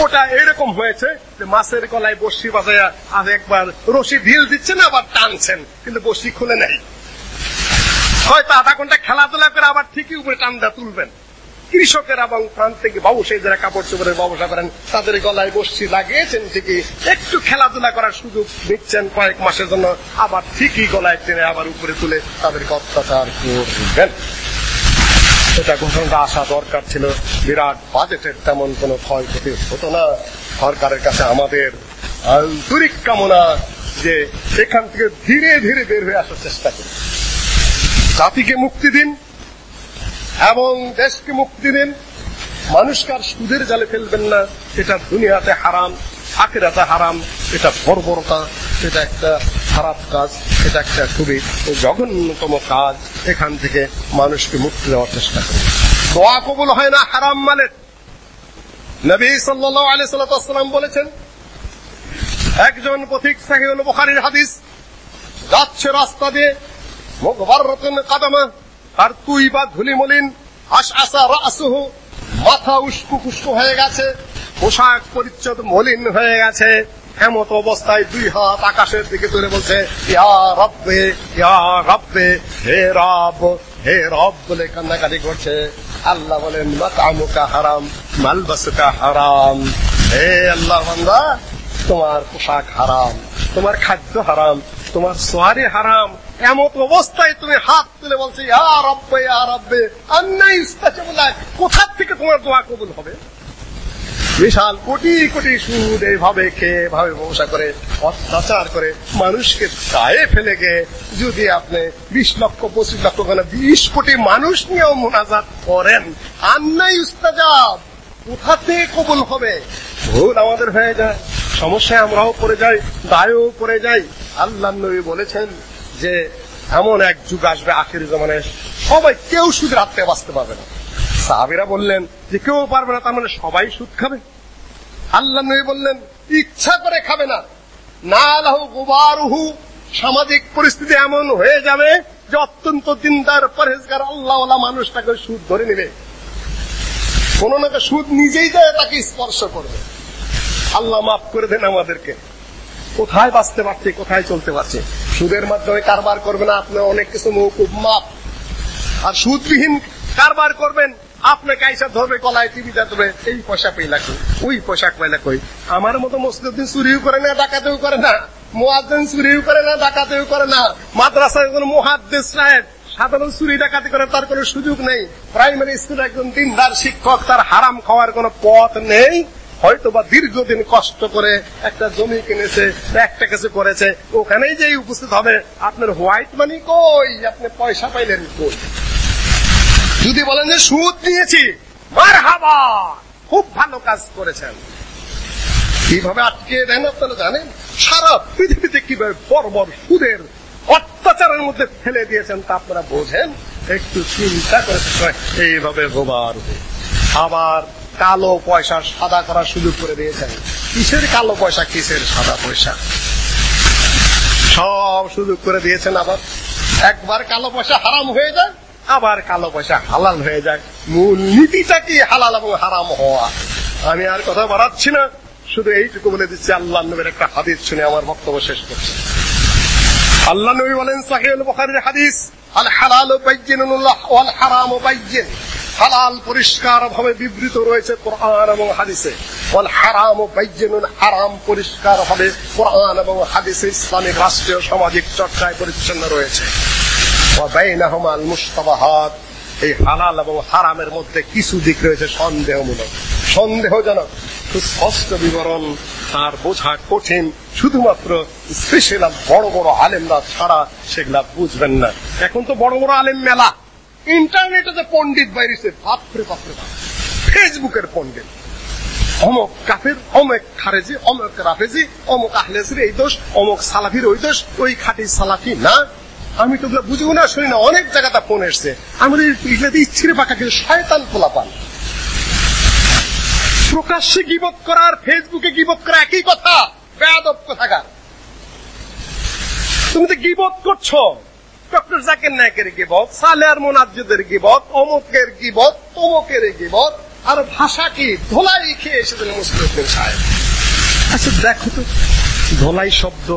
Speaker 1: ওটা এরকম হয়েছে যে মাছের গলায় বসি বাজায়া আজ একবার রশি ঢিল দিচ্ছেন, আবার টানছেন, কিন্তু বসি খুলে নেই। হয়তো আধা ঘণ্টা খেলাধুলা করে আবার ঠিকই উপরে টান্দা তুলবেন। কৃষকের এবং প্রান্তিক ব্যবসায়ী যারা কাপড় চোপড়ের ব্যবসা করেন, তাদের গলায় বসছি লাগিয়েছেন ঠিকই। একটু খেলাধুলা করার সুযোগ দিচ্ছেন কয়েক মাসের জন্য, আবার ঠিকই গলায় টেনে আবার উপরে তুলে তাদেরকে অত্যাচার করবেন। সেটা ঘোষণাটা আসা দরকার ছিল। বিরাট বাজেটের তেমন কোনো ক্ষয়ক্ষতি হতো না। সরকারের কাছে আমাদের আন্তরিক কামনা যে এখান থেকে ধীরে ধীরে বের হয়ে আসার চেষ্টা করি জাতিকে মুক্তি দিন। এবং দেশকে মুক্তি দিন। মানুষকে আর সুদের জালে ফেলবেন না। এটা দুনিয়াতে হারাম, আখিরাতে হারাম। এটা বর্বরতা, এটা একটা খারাপ কাজ, এটা একটা খুবই জঘন্যতম কাজ। এখান থেকে মানুষকে মুক্তি দেওয়ার চেষ্টা করে দোয়া কবুল হয় না হারাম মালের। নবী সাল্লাল্লাহু আলাইহি সাল্লাম বলেছেন, একজন পথিক সাহিউল বুখারীর হাদিস, যাচ্ছে রাস্তা দিয়ে, মুগবাররাতুন কাদামা আর তুই বা ধুলি মলিন আশ আসা রাসুহু, মাথা উস্কু কুস্কু হয়ে গেছে, পোশাক পরিচ্ছদ মলিন হয়ে গেছে এমত অবস্থায় দুই হাত আকাশের দিকে তুলে বলছে, ইয়া রব্বে ইয়া রব্বে, হে রব হে রব বলে কান্নাকাটি করছে। আল্লাহ বলেন, মাতামুকা হারাম, মালবাসুকা হারাম। হে আল্লাহ তোমার পোশাক হারাম, তোমার খাদ্য হারাম, তোমার সোয়ারি হারাম এমত অবস্থায় তুমি হাত তুলে বলছে, ইয়া রব্বে, ইয়া আন্নাই ইস্তাজাবুল্লাহ কোথা থেকে তোমার দোয়া কবুল হবে? বিশাল কোটি কোটি সুদ এইভাবে খেয়ে ভাবে ব্যবসা করে, অত্যাচার করে মানুষকে গায়ে ফেলে গিয়ে যদি আপনি বিশ লক্ষ, পঁচিশ লক্ষ মানে বিশ কোটি মানুষ নিয়েও মোনাজাত করেন, আন্নাই উস্তাজাব কোথা থেকে কবুল হবে? ভুল আমাদের হয়ে যায়, সমস্যায় আমরাও পড়ে যাই, দায়ও পড়ে যাই। আল্লাহ নবী বলেছেন যে এমন এক যুগ আসবে আখের জমানে সবাই কেউ সুদের হাত থেকে বাঁচতে পারবে না। সাহাবিরা বললেন যে কেউ পারবে না, তার মানে সবাই সুদ খাবে। আল্লাহ নবী বললেন, ইচ্ছা করে খাবে না। না লাহু গুবারুহু, সামাজিক পরিস্থিতি এমন হয়ে যাবে যে অত্যন্ত দিনদার পরহেজগার আল্লাহওয়ালা মানুষটাকে সুদ ধরে নেবে। কোন না সুদ নিজেই যায় তাকে স্পর্শ করবে। আল্লাহ মাফ করে দেন আমাদেরকে। কোথায় বাঁচতে পারছে, কোথায় চলতে পারছে? সুদের মাধ্যমে কারবার করবে না আপনি অনেক কিছু মৌকুব, মাপ। আর সুদবিহীন কারবার করবেন আপনাকে আইসা ধরবে কলায় টিভিটা ধরবে, এই পয়সা পেইলা কই? ওই পয়সা পাইলা কই? আমার মতো মসজিদিন চুরিও করে না, ডাকাতেও করে না, মোয়াজ্জিন চুরিও করে না, ডাকাতেও করে না, মাদ্রাসায় কোন মুহাদ্দিস সাহেব সাধারণ চুরি ডাকাতি করে তার কোনো সুযোগ নেই। প্রাইমারি স্কুলে একজন দিনদার শিক্ষক, তার হারাম খাওয়ার কোনো পথ নেই। হয়তো বা দীর্ঘদিন কষ্ট করে একটা জমি কিনেছে, একটা কিছু করেছে, ওখানেই যে উপস্থিত হবে, আপনার হোয়াইট মানি কই? আপনি পয়সা পাইলেন কই? যদি বলেন যে সুদ নিয়েছি মার হাবা খুব ভালো কাজ করেছেন। কীভাবে আটকে দেন আপনারা জানেন? সারা পৃথিবীতে কীভাবে বর্বর সুদের অত্যাচারের মধ্যে ফেলে দিয়েছেন তা আপনারা বোঝেন? একটু চিন্তা করে এইভাবে আবার কালো পয়সা সাদা করার সুযোগ করে দিয়েছেন। কিসের কালো পয়সা, কিসের সাদা পয়সা? সব সুযোগ করে দিয়েছেন আবার। একবার কালো পয়সা হারাম হয়ে যায়, আবার কালো পয়সা হালাল হয়ে যায়। মূল নীতিটা কি, হালাল এবং হারাম হওয়া? আমি আর কথা বাড়াচ্ছি না, শুধু এইটুকু বলে দিচ্ছি, আল্লাহ নবীর একটা হাদিস শুনে আমার বক্তব্য শেষ করছি। আল্লাহ নবী বলেন সাহিউল বুখারীর হাদিস, আল হালাল বাইজিনুল্লাহ ওয়াল হারাম বাইজিন হালাল পরিষ্কার ভাবে বিবৃত রয়েছে কোরআন এবং হাদিসে। ওয়াল হারাম বাইজিনুল হারাম পরিষ্কার ভাবে কোরআন এবং হাদিসে ইসলামিক রাষ্ট্রীয় সামাজিক চর্চায় পরিচ্ছন্ন রয়েছে। ওয়া বাইনাহুমা আল মুশতাবাহাত। এই হালাল এবং হারামের মধ্যে কিছু দিক রয়েছে সন্দেহমূলক। সন্দেহজনক। সুস্পষ্ট বিবরণ তার বোঝা কঠিন। শুধুমাত্র স্পেশাল বড় বড় আলেমরা ছাড়া সেগুলা বুঝবেন না। এখন তো বড় বড় আলেম মেলা। ইন্টারনেটে যে পণ্ডিত বাইরেছে বাপরে বাপরে বাপ ফেসবুকের পণ্ডিত অমক কাফের, অমক খারেজি, অমক রাফেজি, অমক আহলেসির এই দোষ, অমক সালাফির ওই দোষ, ওই খাটি সালাফি না। আমি তো বুঝব না, শুনি না, অনেক জায়গাতে ফোন এসছে। আমাদের এগুলাতে ইচ্ছিরে পাকা কিন্তু শয়তান পোলা পান প্রকাশ্যে গিবত করার ফেসবুকে গিবত করা একই কথা। বেয়াদব কথাকার? তুমি তো গিবত করছ। ডক্টর জাকির নায়কের গিবত সালেয়ার মোনাজ্জুদের গিবত, অমুকের গিবত, তমুকের গিবত, আর ভাষা কি? ধোলাই খেয়ে এসেছেন মুসলিম সাহেব? আচ্ছা দেখো তো, ধোলাই শব্দ।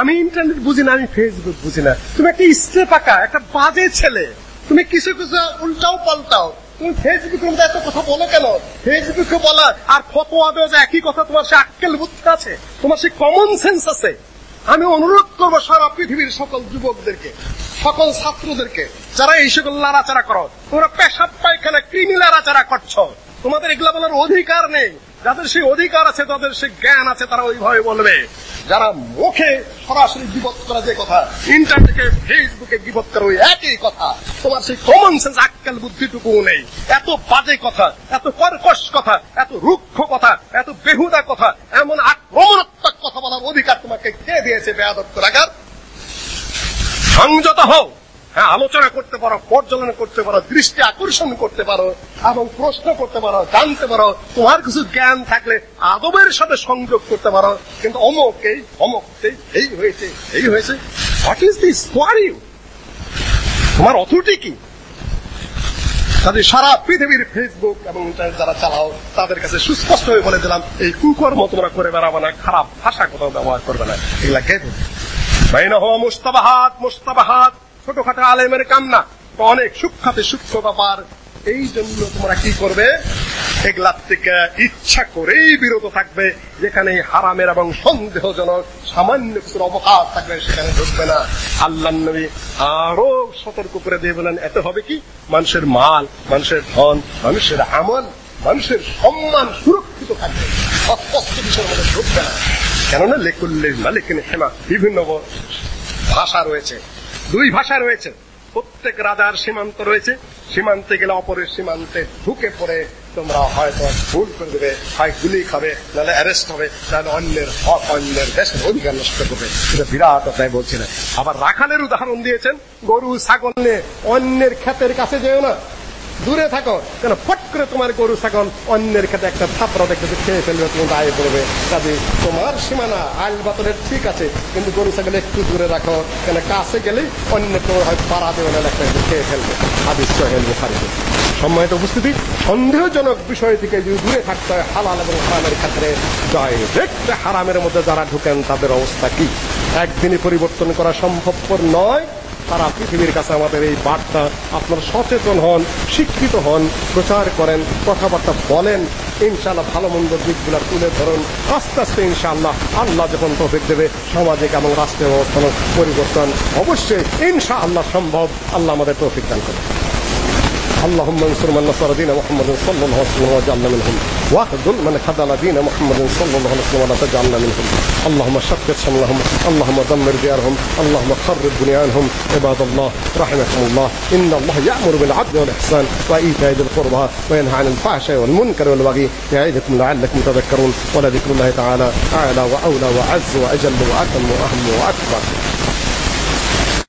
Speaker 1: আমি ইন্টারনেট বুঝি না, আমি ফেসবুক বুঝি না। তুমি একটা ইস্তে পাকা, একটা বাজে ছেলে। তুমি কিছু কিছু উল্টাও পাল্টাও। তুমি ফেসবুকের মধ্যে এত কথা বলো কেন? ফেসবুকে বলা আর ফতোয়া দেওয়া যে একই কথা তোমার সে আক্কেল বুদ্ধি আছে, তোমার সে কমন সেন্স আছে। আমি অনুরোধ করব সারা পৃথিবীর সকল যুবকদেরকে, সকল ছাত্রদেরকে, যারা এই সকল লাড়াচাড়া করো, তোমরা পেশাব পায়খানা কৃমি লাড়াচাড়া করছ। তোমাদের এগুলা বলার অধিকার নেই। যাদের সেই অধিকার আছে, তাদের সেই জ্ঞান আছে, তারা ওইভাবে বলবে। যারা মুখে সরাসরি বিপদ করা যে কথা, ইন্টারনেটে, ফেসবুকে গিবত করা ওই একই কথা, তোমার সেই কমন সেন্স আক্কাল বুদ্ধিটুকু নেই। এত বাজে কথা, এত কর্কশ কথা, এত রুক্ষ কথা, এত বেহুদা কথা, এমন আক্রমণাত্মক কথা বলার অধিকার তোমাকে কে দিয়েছে বেয়াদব রাখার সংযত হও। হ্যাঁ আলোচনা করতে পারো পর্যবেক্ষণ করতে পারো, দৃষ্টি আকর্ষণ করতে পারো, এবং প্রশ্ন করতে পারো, জানতে পারো, তোমার কিছু জ্ঞান থাকলে আদবের সাথে সংযোগ করতে পারো। কিন্তু অমুক এই অমুক এই হয়েছে এই হয়েছে। হোয়াট ইজ দিস ইউ তোমার অথরিটি কি? তাদের সারা পৃথিবীর ফেসবুক এবং ইন্টারনেট যারা চালাও, তাদের কাছে সুস্পষ্ট হয়ে বলে দিলাম, এই কুকর্ম তোমরা করে বেড়াবো না, খারাপ ভাষা কোথাও ব্যবহার করবে না। এগুলা কে বাইনা হওয়া মুস্তাবাহাত মুস্তাবাহাত। ছোটখাটো আলেমের কাম না অনেক সূক্ষ্মতে সূক্ষ্ম ব্যাপার। এই জন্য তোমরা কি করবে? এগুলার থেকে ইচ্ছা করেই বিরত থাকবে। যেখানে হারামের এবং সন্দেহজনক সামান্য কিছুর অবকাশ থাকবে, সেখানে ঢুকবে না। আল্লাহ নবী আরও সতর্ক করে দিয়ে বলেন, এত হবে কি? মানুষের মাল, মানুষের ধন, মানুষের আমল, মানুষের সম্মান সুরক্ষিত থাকবে। অস্পষ্ট বিষয়ের মধ্যে ঢুকবে না। কেননা লেকুল্লে মালিকিন হেমা বিভিন্ন ভাষা রয়েছে। দুই ভাষা রয়েছে। প্রত্যেক রাজার সীমান্ত রয়েছে। সীমান্তে গেলে অপরের সীমান্তে ঢুকে পড়ে তোমরা হয়তো ভুল করে দেবে হয় গুলি খাবে, নাহলে অ্যারেস্ট হবে, নাহলে অন্যের হক, অন্যের দেশের অধিকার নষ্ট করবে। এটা বিরাট তাই বলছিলেন আবার রাখালের উদাহরণ দিয়েছেন, গরু, ছাগল নিয়ে অন্যের ক্ষেতের কাছে যেও না। দূরে থাকো। কেন ফট করে তোমার গরু, ছাগল, অন্যের ক্ষেত্রে একটা থাপড়া দেখতে খেয়ে ফেলবে, তুমি দায়ে পড়বে। কাজে তোমার সীমানা আইল বাতলের ঠিক আছে, কিন্তু গরু, ছাগল একটু দূরে রাখো। কেন কাছে গেলেই অন্য তোমার হয়তো পাড়া দেবে না একটা খেয়ে ফেলবে। আদিস সোহেল বুখারিতে। সম্মানিত উপস্থিতি, সন্দেহজনক বিষয় থেকে যদি দূরে থাকতে হয়, হালাল এবং হারামের ক্ষেত্রে ডাইরেক্ট হারামের মধ্যে যারা ঢুকেন, তাদের অবস্থা কি? একদিনই পরিবর্তন করা সম্ভবপর নয়। সারা পৃথিবীর কাছে আমাদের এই বার্তা আপনার সচেতন হন, শিক্ষিত হন, প্রচার করেন, কথাবার্তা বলেন, ইনশাআল্লাহ ভালো মন্দ দিকগুলো তুলে ধরুন, আস্তে আস্তে ইনশাআল্লাহ আল্লাহ যখন তৌফিক দেবে সামাজিক এবং রাষ্ট্রীয় ব্যবস্থার পরিবর্তন, অবশ্যই ইনশাআল্লাহ সম্ভব, আল্লাহ আমাদের তৌফিক দান করবে اللهم انصر من نصر دين محمد صلى الله عليه وسلم واجعلنا منهم. واخذل من خذل دين محمد صلى الله عليه وسلم ولا تجعلنا منهم. اللهم شتت شملهم اللهم دمر ديارهم اللهم خرب بنيانهم. عباد الله رحمكم الله. إن الله يأمر بالعدل والإحسان وإيتاء ذي القربى وينهى عن الفحشاء والمنكر والبغي يعظكم لعلكم تذكرون. ولذكر الله تعالى أعلى وأولى وأعز وأجل وأتم وأهم وأكبر.